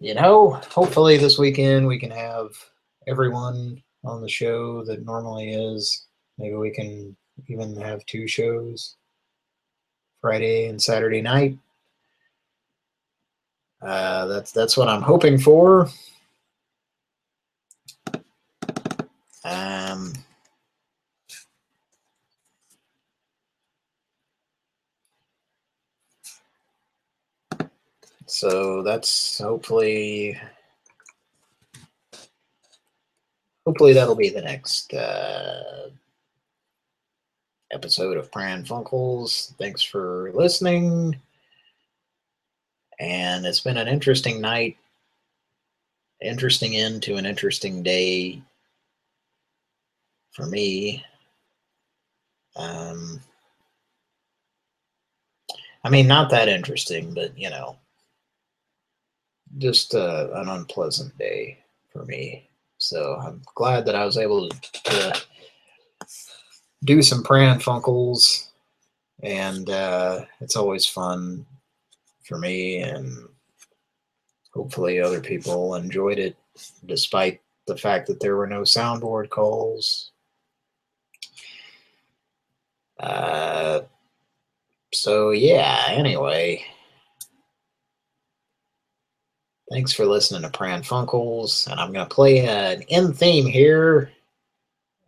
you know, hopefully this weekend we can have everyone on the show that normally is. Maybe we can even have two shows Friday and Saturday night. Uh, that's that's what I'm hoping for. Um, so that's hopefully hopefully that'll be the next uh, episode of Pran Funkels. Thanks for listening and it's been an interesting night interesting end to an interesting day for me. Um i mean not that interesting but you know just uh, an unpleasant day for me. So i'm glad that i was able to do some pran funkels and uh it's always fun for me and hopefully other people enjoyed it despite the fact that there were no soundboard calls uh, so yeah anyway Thanks for listening to Pran Funkels, and I'm gonna play an end theme here,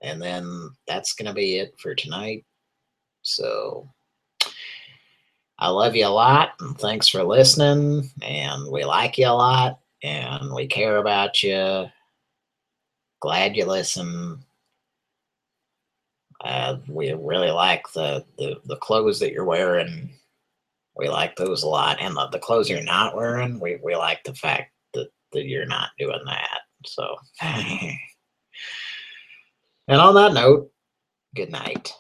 and then that's gonna be it for tonight. So I love you a lot, and thanks for listening. And we like you a lot, and we care about you. Glad you listen. Uh, we really like the, the the clothes that you're wearing. We like those a lot, and the, the clothes you're not wearing. We we like the fact that that you're not doing that. So, and on that note, good night.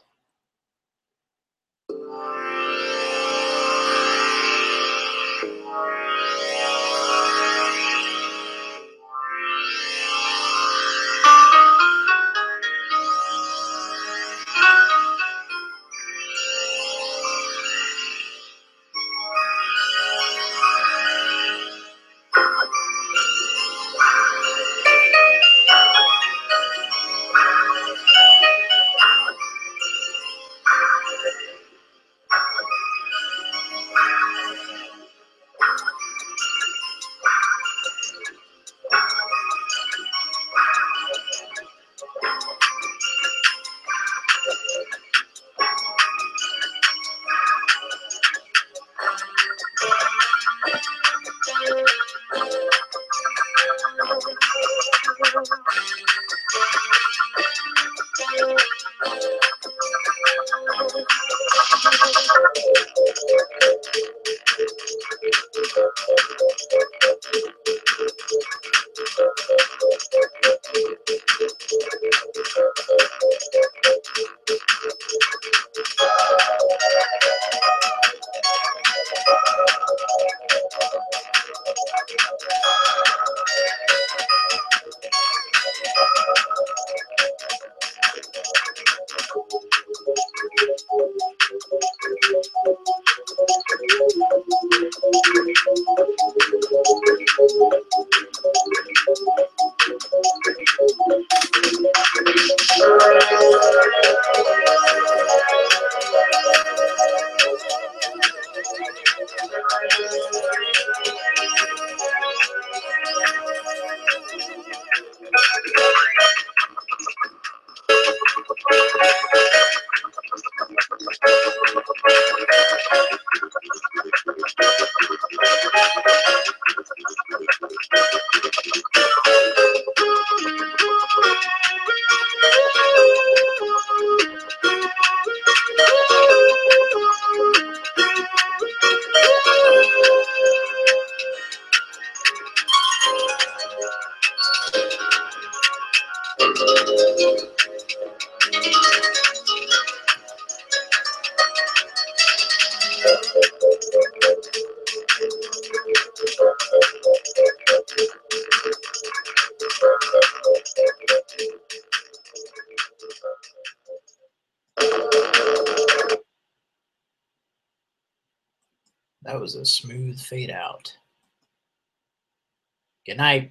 Night.